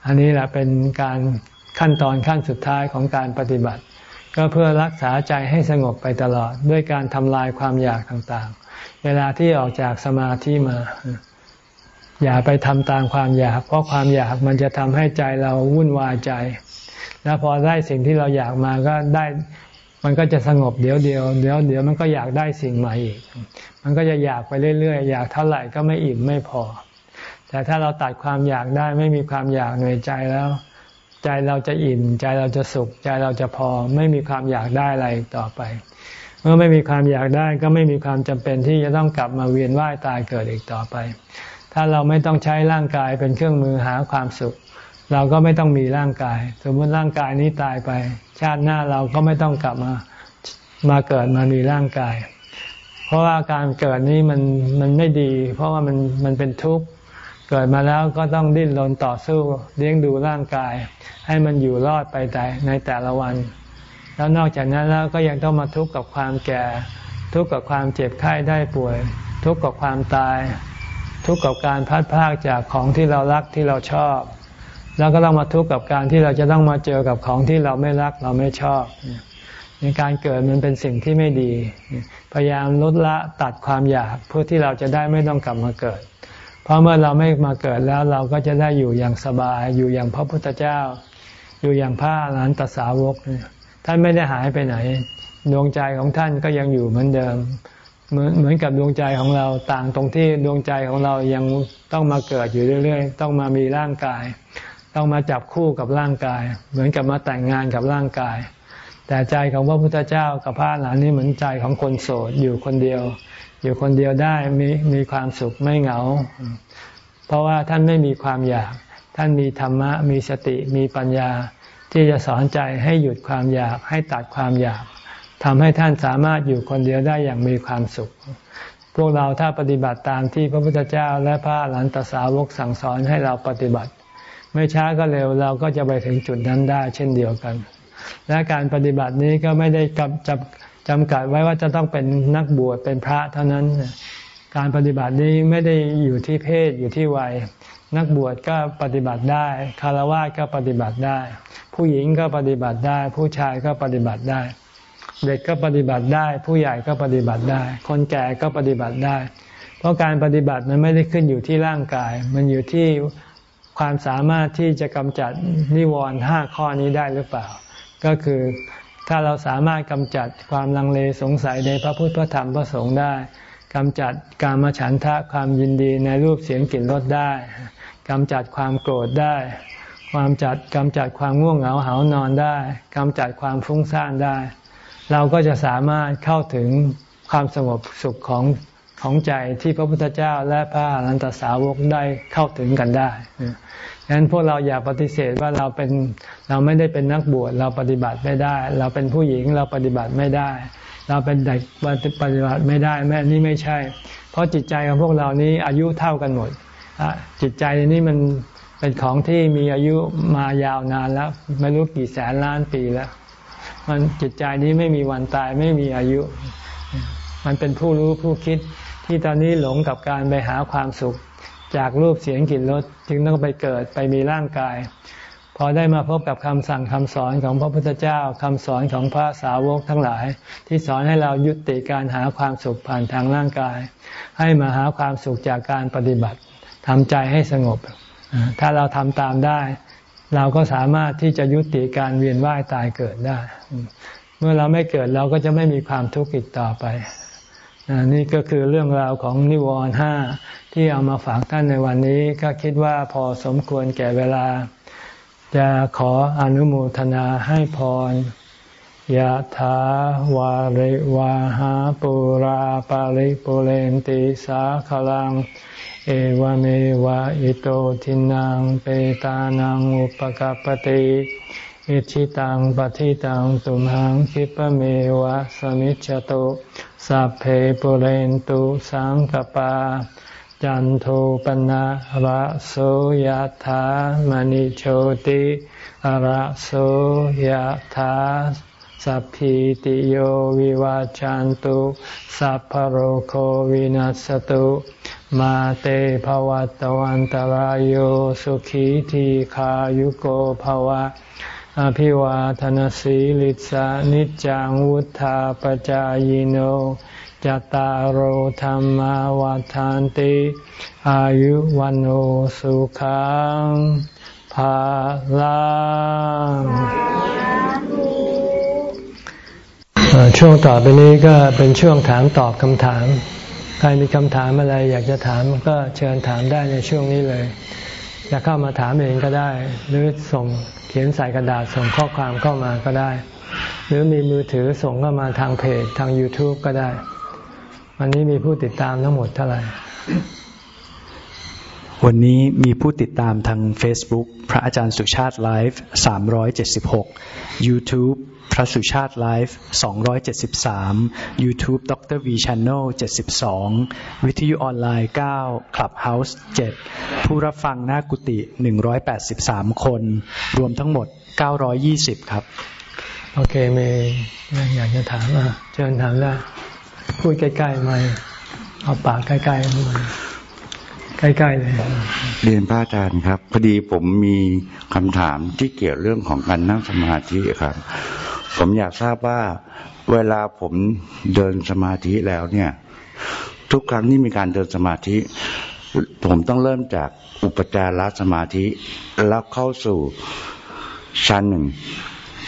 อันนี้แหละเป็นการขั้นตอนขั้นสุดท้ายของการปฏิบัติ ก็เพื่อรักษาใจให้สงบไปตลอด ด้วยการทำลายความอยากต่างๆ เวลาที่ออกจากสมาธิมาอย่าไปทำตามความอยาก เพราะความอยากมันจะทำให้ใจเราวุ่นวายใจ แล้วพอได้สิ่งที่เราอยากมาก็ได้ มันก็จะสงบเดี๋ยวเดียวเดี๋ยวเดี๋ยวมันก็อยากได้สิ่งใหม่อีก มันก็จะอยากไปเรื่อยๆ อยากเท่าไหร่ก็ไม่อิ่มไม่พอ แต่ถ้าเราตัดความอยากได้ไม่มีความอยากในใจแล้ว ใจเราจะอิ่ม ใจเราจะสุข ใจเราจะพอไม่มีความอยากได้อะไรต่อไปเมื่อไม่มีความอยากได้ก็ไม่มีความจำเป็นที่จะต้องกลับมาเวียนว่ายตายเกิดอีกต่อไป ถ้าเราไม่ต้องใช้ร่างกายเป็นเครื่องมือหาความสุข เราก็ไม่ต้องมีร่างกาย สมมติร่างกายนี้ตายไป ชาติหน้าเราก็ไม่ต้องกลับมามาเกิดมามีร่างกาย เพราะว่าการเกิดนี้มันมันไม่ดี เพราะว่ามันมันเป็นทุกข์เกิดมาแล้วก็ต้องดิ้นรนต่อสู้เลี้ยงดูร่างกาย ให้มันอยู่รอดไปแต่ในแต่ละวัน แล้วนอกจากนั้นแล้วก็ยังต้องมาทุกข์กับความแก่ ทุกข์กับความเจ็บไข้ได้ป่วย ทุกข์กับความตาย ทุกข์กับการพัดพากจากของที่เรารักที่เราชอบ แล้วก็ต้องมาทุกข์กับการที่เราจะต้องมาเจอกับของที่เราไม่รักเราไม่ชอบในการเกิดมันเป็นสิ่งที่ไม่ดี พยายามลดละตัดความอยากเพื่อที่เราจะได้ไม่ต้องกลับมาเกิด เพราะเมื่อเราไม่มาเกิดแล้วเราก็จะได้อยู่อย่างสบาย อยู่อย่างพระพุทธเจ้า อยู่อย่างพระอรหันตสาวก ท่านไม่ได้หายไปไหน ดวงใจของท่านก็ยังอยู่เหมือนเดิม เหมือนเหมือนกับดวงใจของเราต่างตรงที่ดวงใจของเรายังต้องมาเกิดอยู่เรื่อย ๆ ต้องมามีร่างกาย ต้องมาจับคู่กับร่างกาย เหมือนกับมาแต่งงานกับร่างกาย แต่ใจของพระพุทธเจ้ากับพระอรหันนี่เหมือนใจของคนโสดอยู่คนเดียว อยู่คนเดียวได้มีมีความสุขไม่เหงา เพราะว่าท่านไม่มีความอยาก ท่านมีธรรมะ มีสติมีปัญญา ที่จะสอนใจให้หยุดความอยากให้ตัดความอยากทำให้ท่านสามารถอยู่คนเดียวได้อย่างมีความสุข พวกเราถ้าปฏิบัติตามที่พระพุทธเจ้าและพระอรหันตสาวกสั่งสอนให้เราปฏิบัติ ไม่ช้าก็เร็วเราก็จะไปถึงจุดนั้นได้ เช่นเดียวกัน และการปฏิบัตินี้ก็ไม่ได้กับจับจำกัดไว้ว่าจะต้องเป็นนักบวชเป็นพระเท่านั้น การปฏิบัตินี้ไม่ได้อยู่ที่เพศอยู่ที่วัย นักบวชก็ปฏิบัติได้ คารวะก็ปฏิบัติได้ ผู้หญิงก็ปฏิบัติได้ ผู้ชายก็ปฏิบัติได้ เด็กก็ปฏิบัติได้ ผู้ใหญ่ก็ปฏิบัติได้ คนแก่ก็ปฏิบัติได้ เพราะการปฏิบัติมันไม่ได้ขึ้นอยู่ที่ร่างกาย มันอยู่ที่ ความสามารถที่จะกำจัดนิวรณ์ห้าข้อนี้ได้หรือเปล่า ก็คือถ้าเราสามารถกำจัดความลังเลสงสัยในพระพุทธพระธรรมพระสงฆ์ได้กำจัดการมาฉันทะความยินดีในรูปเสียงกลิ่นรสได้กำจัดความโกรธได้ ความจัดกำจัดความง่วงเหงาหานอนได้กำจัดความฟุ้งซ่านได้ เราก็จะสามารถเข้าถึงความสงบสุขของ ของใจที่พระพุทธเจ้าและพระอรหันตสาวกได้เข้าถึงกันได้ฉะนั้นพวกเราอย่าปฏิเสธว่าเราเป็นเราไม่ได้เป็นนักบวชเราปฏิบัติไม่ได้ เราเป็นผู้หญิงเราปฏิบัติไม่ได้ เราเป็นเด็กปฏิบัติไม่ได้แม่นี่ไม่ใช่ เพราะจิตใจของพวกเรานี้อายุเท่ากันหมดจิตใจนี้มันเป็นของที่มีอายุมายาวนานแล้วไม่รู้กี่แสนล้านปีแล้ว มันจิตใจนี้ไม่มีวันตายไม่มีอายุ มันเป็นผู้รู้ผู้คิด ที่ตอนนี้หลงกับการไปหาความสุขจากรูปเสียงกลิ่นรสจึงต้องไปเกิดไปมีร่างกาย พอได้มาพบกับคำสั่งคำสอนของพระพุทธเจ้าคำสอนของพระสาวกทั้งหลาย ที่สอนให้เรายุติการหาความสุขผ่านทางร่างกาย ให้มาหาความสุขจากการปฏิบัติทำใจให้สงบ ถ้าเราทำตามได้ เราก็สามารถที่จะยุติการเวียนว่ายตายเกิดได้ เมื่อเราไม่เกิดเราก็จะไม่มีความทุกข์อีกต่อไป นี่ก็คือเรื่องราวของนิวรณ์ห้าที่เอามาฝากท่านในวันนี้ ก็คิดว่าพอสมควรแก่เวลา จะขออนุโมทนาให้พรยะถาวาริวะหาปูราปะริปูเรนติสาคะรัง เอวะเมวะอิโตทินนังเปตานังอุปะกัปปะติอิจฉิตังปัตถิตังตุมหัง ขิปปะเมวะ สะมิชฌะตุ สัพเพปูเรนตุสังกัปปา จันโทปนะระโสยธามณิโชติระโสยธาสัพพิติโยวิวาจันตุ สัพพโรโควินัสตุ มาเตภวัตวันตารโยสุขีทีขายุโกภวะ อภิวาทนสีลิสานิจังวุธาปจายโนจตารโธรรมวาทานติ อายุวันโอสุขังภาลังช่วงต่อไปนี้ก็เป็นช่วงถามตอบคำถาม ใครมีคำถามอะไรอยากจะถามก็เชิญถามได้ในช่วงนี้เลย จะเข้ามาถามเองก็ได้ หรือส่งเขียนใส่กระดาษส่งข้อความเข้ามาก็ได้ หรือมีมือถือส่งเข้ามาทางเพจทาง YouTube ก็ได้ วันนี้มีผู้ติดตามทั้งหมดเท่าไหร่ วันนี้มีผู้ติดตามทาง Facebook พระอาจารย์สุชาติไลฟ์376 YouTube พระสุชาติไลฟ์273 YouTube ดร V Channel 72 วิทยุออนไลน์ 9 Clubhouse 7 ผู้รับฟังหน้ากุฏิ183 คน รวมทั้งหมด 920 ครับ โอเคเมย์อยากจะถามอะเชิญถามได้พูดใกล้ๆมาเอาปากใกล้ๆมา ใกล้ๆเลยเรียนพระอาจารย์ครับ พอดีผมมีคำถามที่เกี่ยวเรื่องของการนั่งสมาธิครับ ผมอยากทราบว่าเวลาผมเดินสมาธิแล้วเนี่ย ทุกครั้งที่มีการเดินสมาธิ ผมต้องเริ่มจากอุปจารสมาธิ แล้วเข้าสู่ชั้นหนึ่ง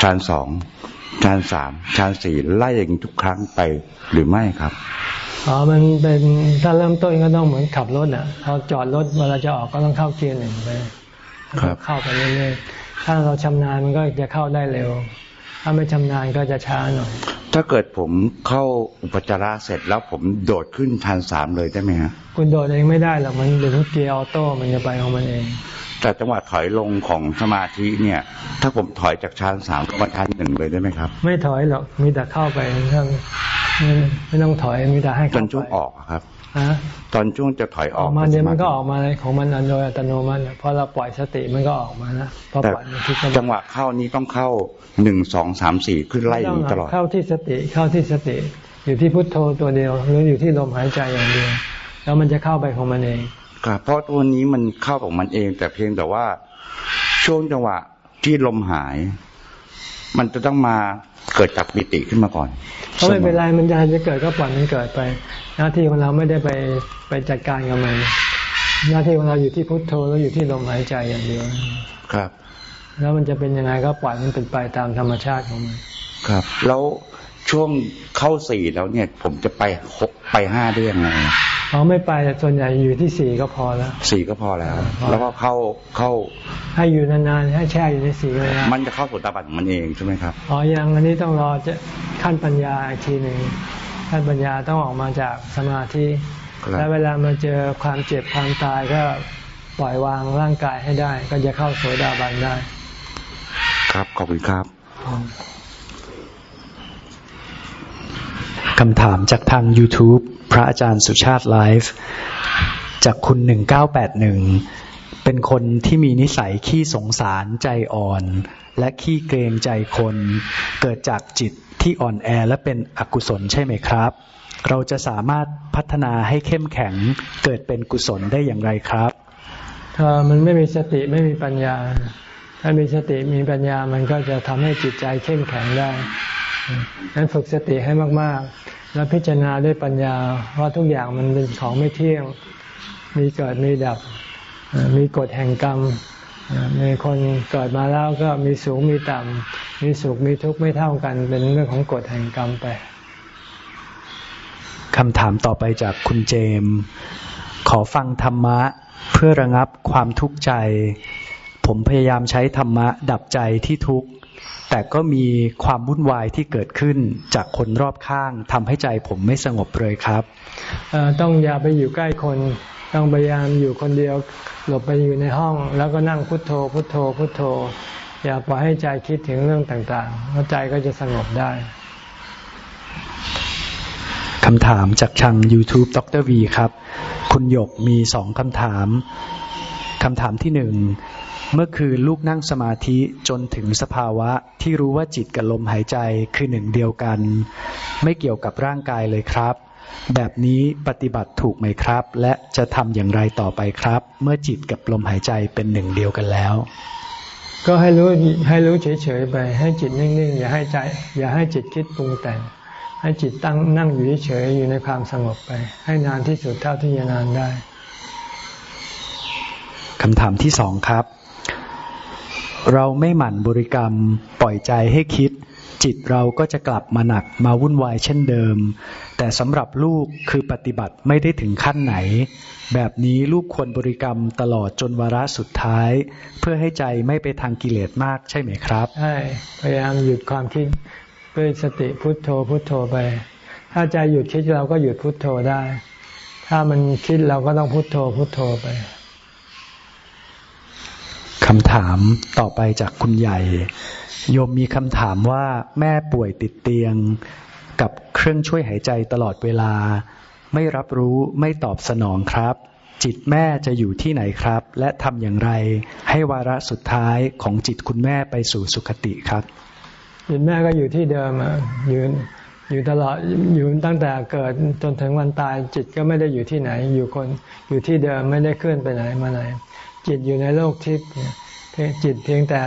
ชั้นสองชั้นสามชั้นสี่ไล่อย่างทุกครั้งไปหรือไม่ครับ อ๋อ มันเป็นถ้าเริ่มต้นก็ต้องเหมือนขับรถอะเราจอดรถเวลาจะออกก็ต้องเข้าเกียร์หนึ่งไปเข้าไปเรื่อยๆถ้าเราชำนาญมันก็จะเข้าได้เร็ว ถ้าไม่ชำนาญก็จะช้าหน่อยถ้าเกิดผมเข้าอุปจาระเสร็จแล้วผมโดดขึ้นชั้นสามเลยได้ไหมฮะคุณโดดเองไม่ได้หรอกมันเป็นเกียร์ออโต้มันจะไปของมันเองแต่จังหวะถอยลงของสมาธิเนี่ย ถ้าผมถอยจากชั้นสามก็มาชั้นหนึ่งเลยได้ไหมครับ ไม่ถอยหรอกมีแต่เข้าไป ไม่ต้องถอยมีแต่ให้จนช่วงออกครับตอนช่วงจะถอยออกมาเดี๋ยวมันก็ออกมาเลยของมันโดยอัตโนมัติพอเราปล่อยสติมันก็ออกมานะพอปล่อยมันคิดจังหวะเข้านี้ต้องเข้าหนึ่งสองสามสี่ขึ้นไล่ตลอดเข้าที่สติเข้าที่สติ อยู่ที่พุทโธตัวเดียวหรืออยู่ที่ลมหายใจอย่างเดียวแล้วมันจะเข้าไปของมันเองครับเพราะตัวนี้มันเข้าของมันเอง แต่เพียงแต่ว่าช่วงจังหวะที่ลมหาย มันจะต้องมาเกิดจากปิติขึ้นมาก่อน ก็ไม่เป็นไรมันจะจะเกิดก็ปล่อยมันเกิดไป หน้าที่ของเราไม่ได้ไปไปจัดการกับมัน หน้าที่ของเราอยู่ที่พุทโธแล้วอยู่ที่ลมหายใจอย่างเดียวครับ แล้วมันจะเป็นยังไงก็ปล่อยมันเป็นไปตามธรรมชาติของมันครับ แล้ว ช่วงเข้าสี่แล้วเนี่ย ผมจะไปหกไปห้าได้ยังไงเขาไม่ไปแต่ส่วนใหญ่อยู่ที่สี่ก็พอแล้วสี่ก็พอแล้ว แล้วก็เข้าเข้า ให้อยู่นานๆให้แช่อยู่ในสี่เลยมันจะเข้าสุตาบัตมันเองใช่ไหมครับอ๋อยังอันนี้ต้องรอจะขั้นปัญญาอีกทีหนึ่งขั้นปัญญาต้องออกมาจากสมาธิแล้วเวลามาเจอความเจ็บความตายก็ปล่อยวางร่างกายให้ได้ ก็จะเข้าโสดาบันได้ ครับขอบคุณครับ คำถามจากทาง YouTube พระอาจารย์สุชาติไลฟ์จากคุณหนึ่งเก้าแปดหนึ่งเป็นคนที่มีนิสัยขี้สงสารใจอ่อน และขี้เกรงใจคน เกิดจากจิตที่อ่อนแอและเป็นอกุศลใช่ไหมครับ เราจะสามารถพัฒนาให้เข้มแข็งเกิดเป็นกุศลได้อย่างไรครับ ถ้ามันไม่มีสติไม่มีปัญญา ถ้ามีสติมีปัญญามันก็จะทำให้จิตใจเข้มแข็งได้ นั้นฝึกสติให้มากแล้วพิจารณาด้วยปัญญาว่าทุกอย่างมันเป็นของไม่เที่ยง มีเกิดมีดับ มีกฎแห่งกรรม มีคนเกิดมาแล้วก็มีสูงมีต่ำ มีสุขมีทุกข์ไม่เท่ากัน เป็นเรื่องของกฎแห่งกรรมไปคำถามต่อไปจากคุณเจม ขอฟังธรรมะเพื่อระงับความทุกข์ใจ ผมพยายามใช้ธรรมะดับใจที่ทุกข์ แต่ก็มีความวุ่นวายที่เกิดขึ้นจากคนรอบข้างทำให้ใจผมไม่สงบเลยครับต้องอย่าไปอยู่ใกล้คน ต้องพยายามอยู่คนเดียวหลบไปอยู่ในห้อง แล้วก็นั่งพุทโธ พุทโธ พุทโธ อย่าปล่อยให้ใจคิดถึงเรื่องต่างๆแล้วใจก็จะสงบได้คำถามจากทาง YouTube ดรวีครับ คุณหยกมีสองคำถามคำถามที่หนึ่ง เมื่อคืนลูกนั่งสมาธิจนถึงสภาวะที่รู้ว่าจิตกับลมหายใจคือหนึ่งเดียวกัน ไม่เกี่ยวกับร่างกายเลยครับ แบบนี้ปฏิบัติถูกไหมครับ และจะทำอย่างไรต่อไปครับ เมื่อจิตกับลมหายใจเป็นหนึ่งเดียวกันแล้ว ก็ให้รู้ให้รู้เฉยๆไป ให้จิตนิ่งๆ อย่าให้ใจ อย่าให้จิตคิดปรุงแต่ง ให้จิตตั้งนั่งอยู่เฉยอยู่ในความสงบไป ให้นานที่สุดเท่าที่จะนานได้คำถามที่สองครับ เราไม่หมั่นบริกรรมปล่อยใจให้คิด จิตเราก็จะกลับมาหนักมาวุ่นวายเช่นเดิม แต่สำหรับลูกคือปฏิบัติไม่ได้ถึงขั้นไหน แบบนี้ลูกควรบริกรรมตลอดจนวาระสุดท้าย เพื่อให้ใจไม่ไปทางกิเลสมากใช่ไหมครับใช่พยายามหยุดความคิดด้วยสติพุทโธพุทโธไป ถ้าใจหยุดคิดเราก็หยุดพุทโธได้ ถ้ามันคิดเราก็ต้องพุทโธพุทโธไป คำถามต่อไปจากคุณใหญ่ โยมมีคำถามว่าแม่ป่วยติดเตียง กับเครื่องช่วยหายใจตลอดเวลา ไม่รับรู้ไม่ตอบสนองครับ จิตแม่จะอยู่ที่ไหนครับ และทำอย่างไรให้วาระสุดท้ายของจิตคุณแม่ไปสู่สุคติครับจิตแม่ก็อยู่ที่เดิมอยู่อยู่ตลอดอยู่ตั้งแต่เกิดจนถึงวันตายจิตก็ไม่ได้อยู่ที่ไหน อยู่คนอยู่ที่เดิมไม่ได้เคลื่อนไปไหนมาไหนจิตอยู่ในโลกทิพย์ จิตเพียงแต่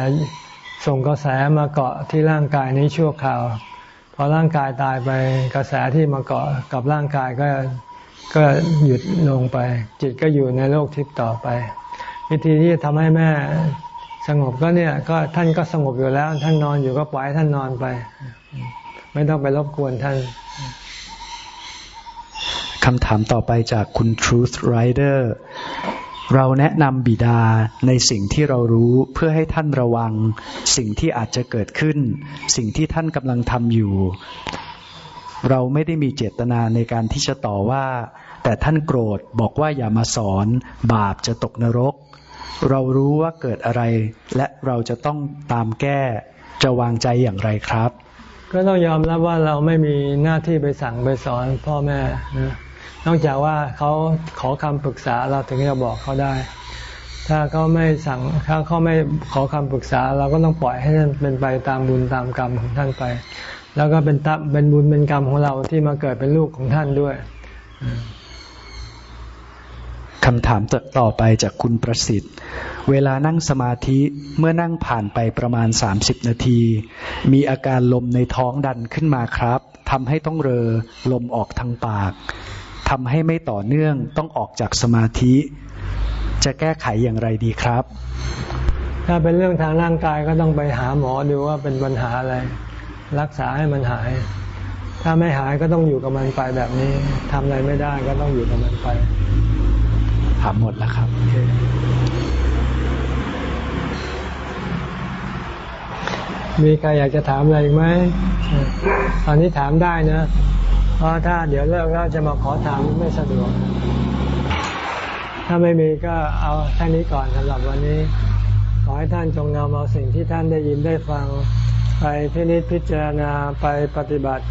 ส่งกระแสมาเกาะที่ร่างกายนี้ชั่วคราว พอร่างกายตายไปกระแสที่มาเกาะกับร่างกายก็ก็หยุดลงไป จิตก็อยู่ในโลกทิพย์ต่อไป วิธีที่ทำให้แม่สงบก็เนี่ยก็ท่านก็สงบอยู่แล้ว ท่านนอนอยู่ก็ปล่อยท่านนอนไป ไม่ต้องไปรบกวนท่านคำถามต่อไปจากคุณ Truth Rider เราแนะนำบิดาในสิ่งที่เรารู้เพื่อให้ท่านระวัง สิ่งที่อาจจะเกิดขึ้น สิ่งที่ท่านกำลังทำอยู่ เราไม่ได้มีเจตนาในการที่จะต่อว่า แต่ท่านโกรธบอกว่าอย่ามาสอน บาปจะตกนรก เรารู้ว่าเกิดอะไร และเราจะต้องตามแก้จะวางใจอย่างไรครับ ก็ต้องยอมรับว่าเราไม่มีหน้าที่ไปสั่งไปสอนพ่อแม่นะ นอกจากว่าเขาขอคำปรึกษาเราถึงจะบอกเขาได้ ถ้าเขาไม่สั่งถ้าเขาไม่ขอคำปรึกษา เราก็ต้องปล่อยให้ท่านเป็นไปตามบุญตามกรรมของท่านไป แล้วก็เป็นตับเป็นบุญเป็นกรรมของเราที่มาเกิดเป็นลูกของท่านด้วยคำถามต่อไปจากคุณประสิทธิ์ เวลานั่งสมาธิเมื่อนั่งผ่านไปประมาณ 30 นาที มีอาการลมในท้องดันขึ้นมาครับทำให้ต้องเรอลมออกทางปาก ทำให้ไม่ต่อเนื่องต้องออกจากสมาธิ จะแก้ไขอย่างไรดีครับ ถ้าเป็นเรื่องทางร่างกายก็ต้องไปหาหมอดูว่าเป็นปัญหาอะไร รักษาให้มันหาย ถ้าไม่หายก็ต้องอยู่กับมันไปแบบนี้ทำอะไรไม่ได้ก็ต้องอยู่กับมันไปถามหมดแล้วครับมีใครอยากจะถามอะไรไหมตอนนี้ถามได้นะ เพราะถ้าเดี๋ยวเลิกแล้วจะมาขอถามไม่สะดวก ถ้าไม่มีก็เอาแค่นี้ก่อนสำหรับวันนี้ ขอให้ท่านจงนำเอาสิ่งที่ท่านได้ยินได้ฟัง ไปพินิจพิจารณาไปปฏิบัติ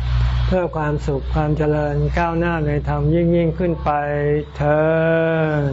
เพื่อความสุขความเจริญก้าวหน้าในธรรมยิ่งยิ่งขึ้นไปเธอ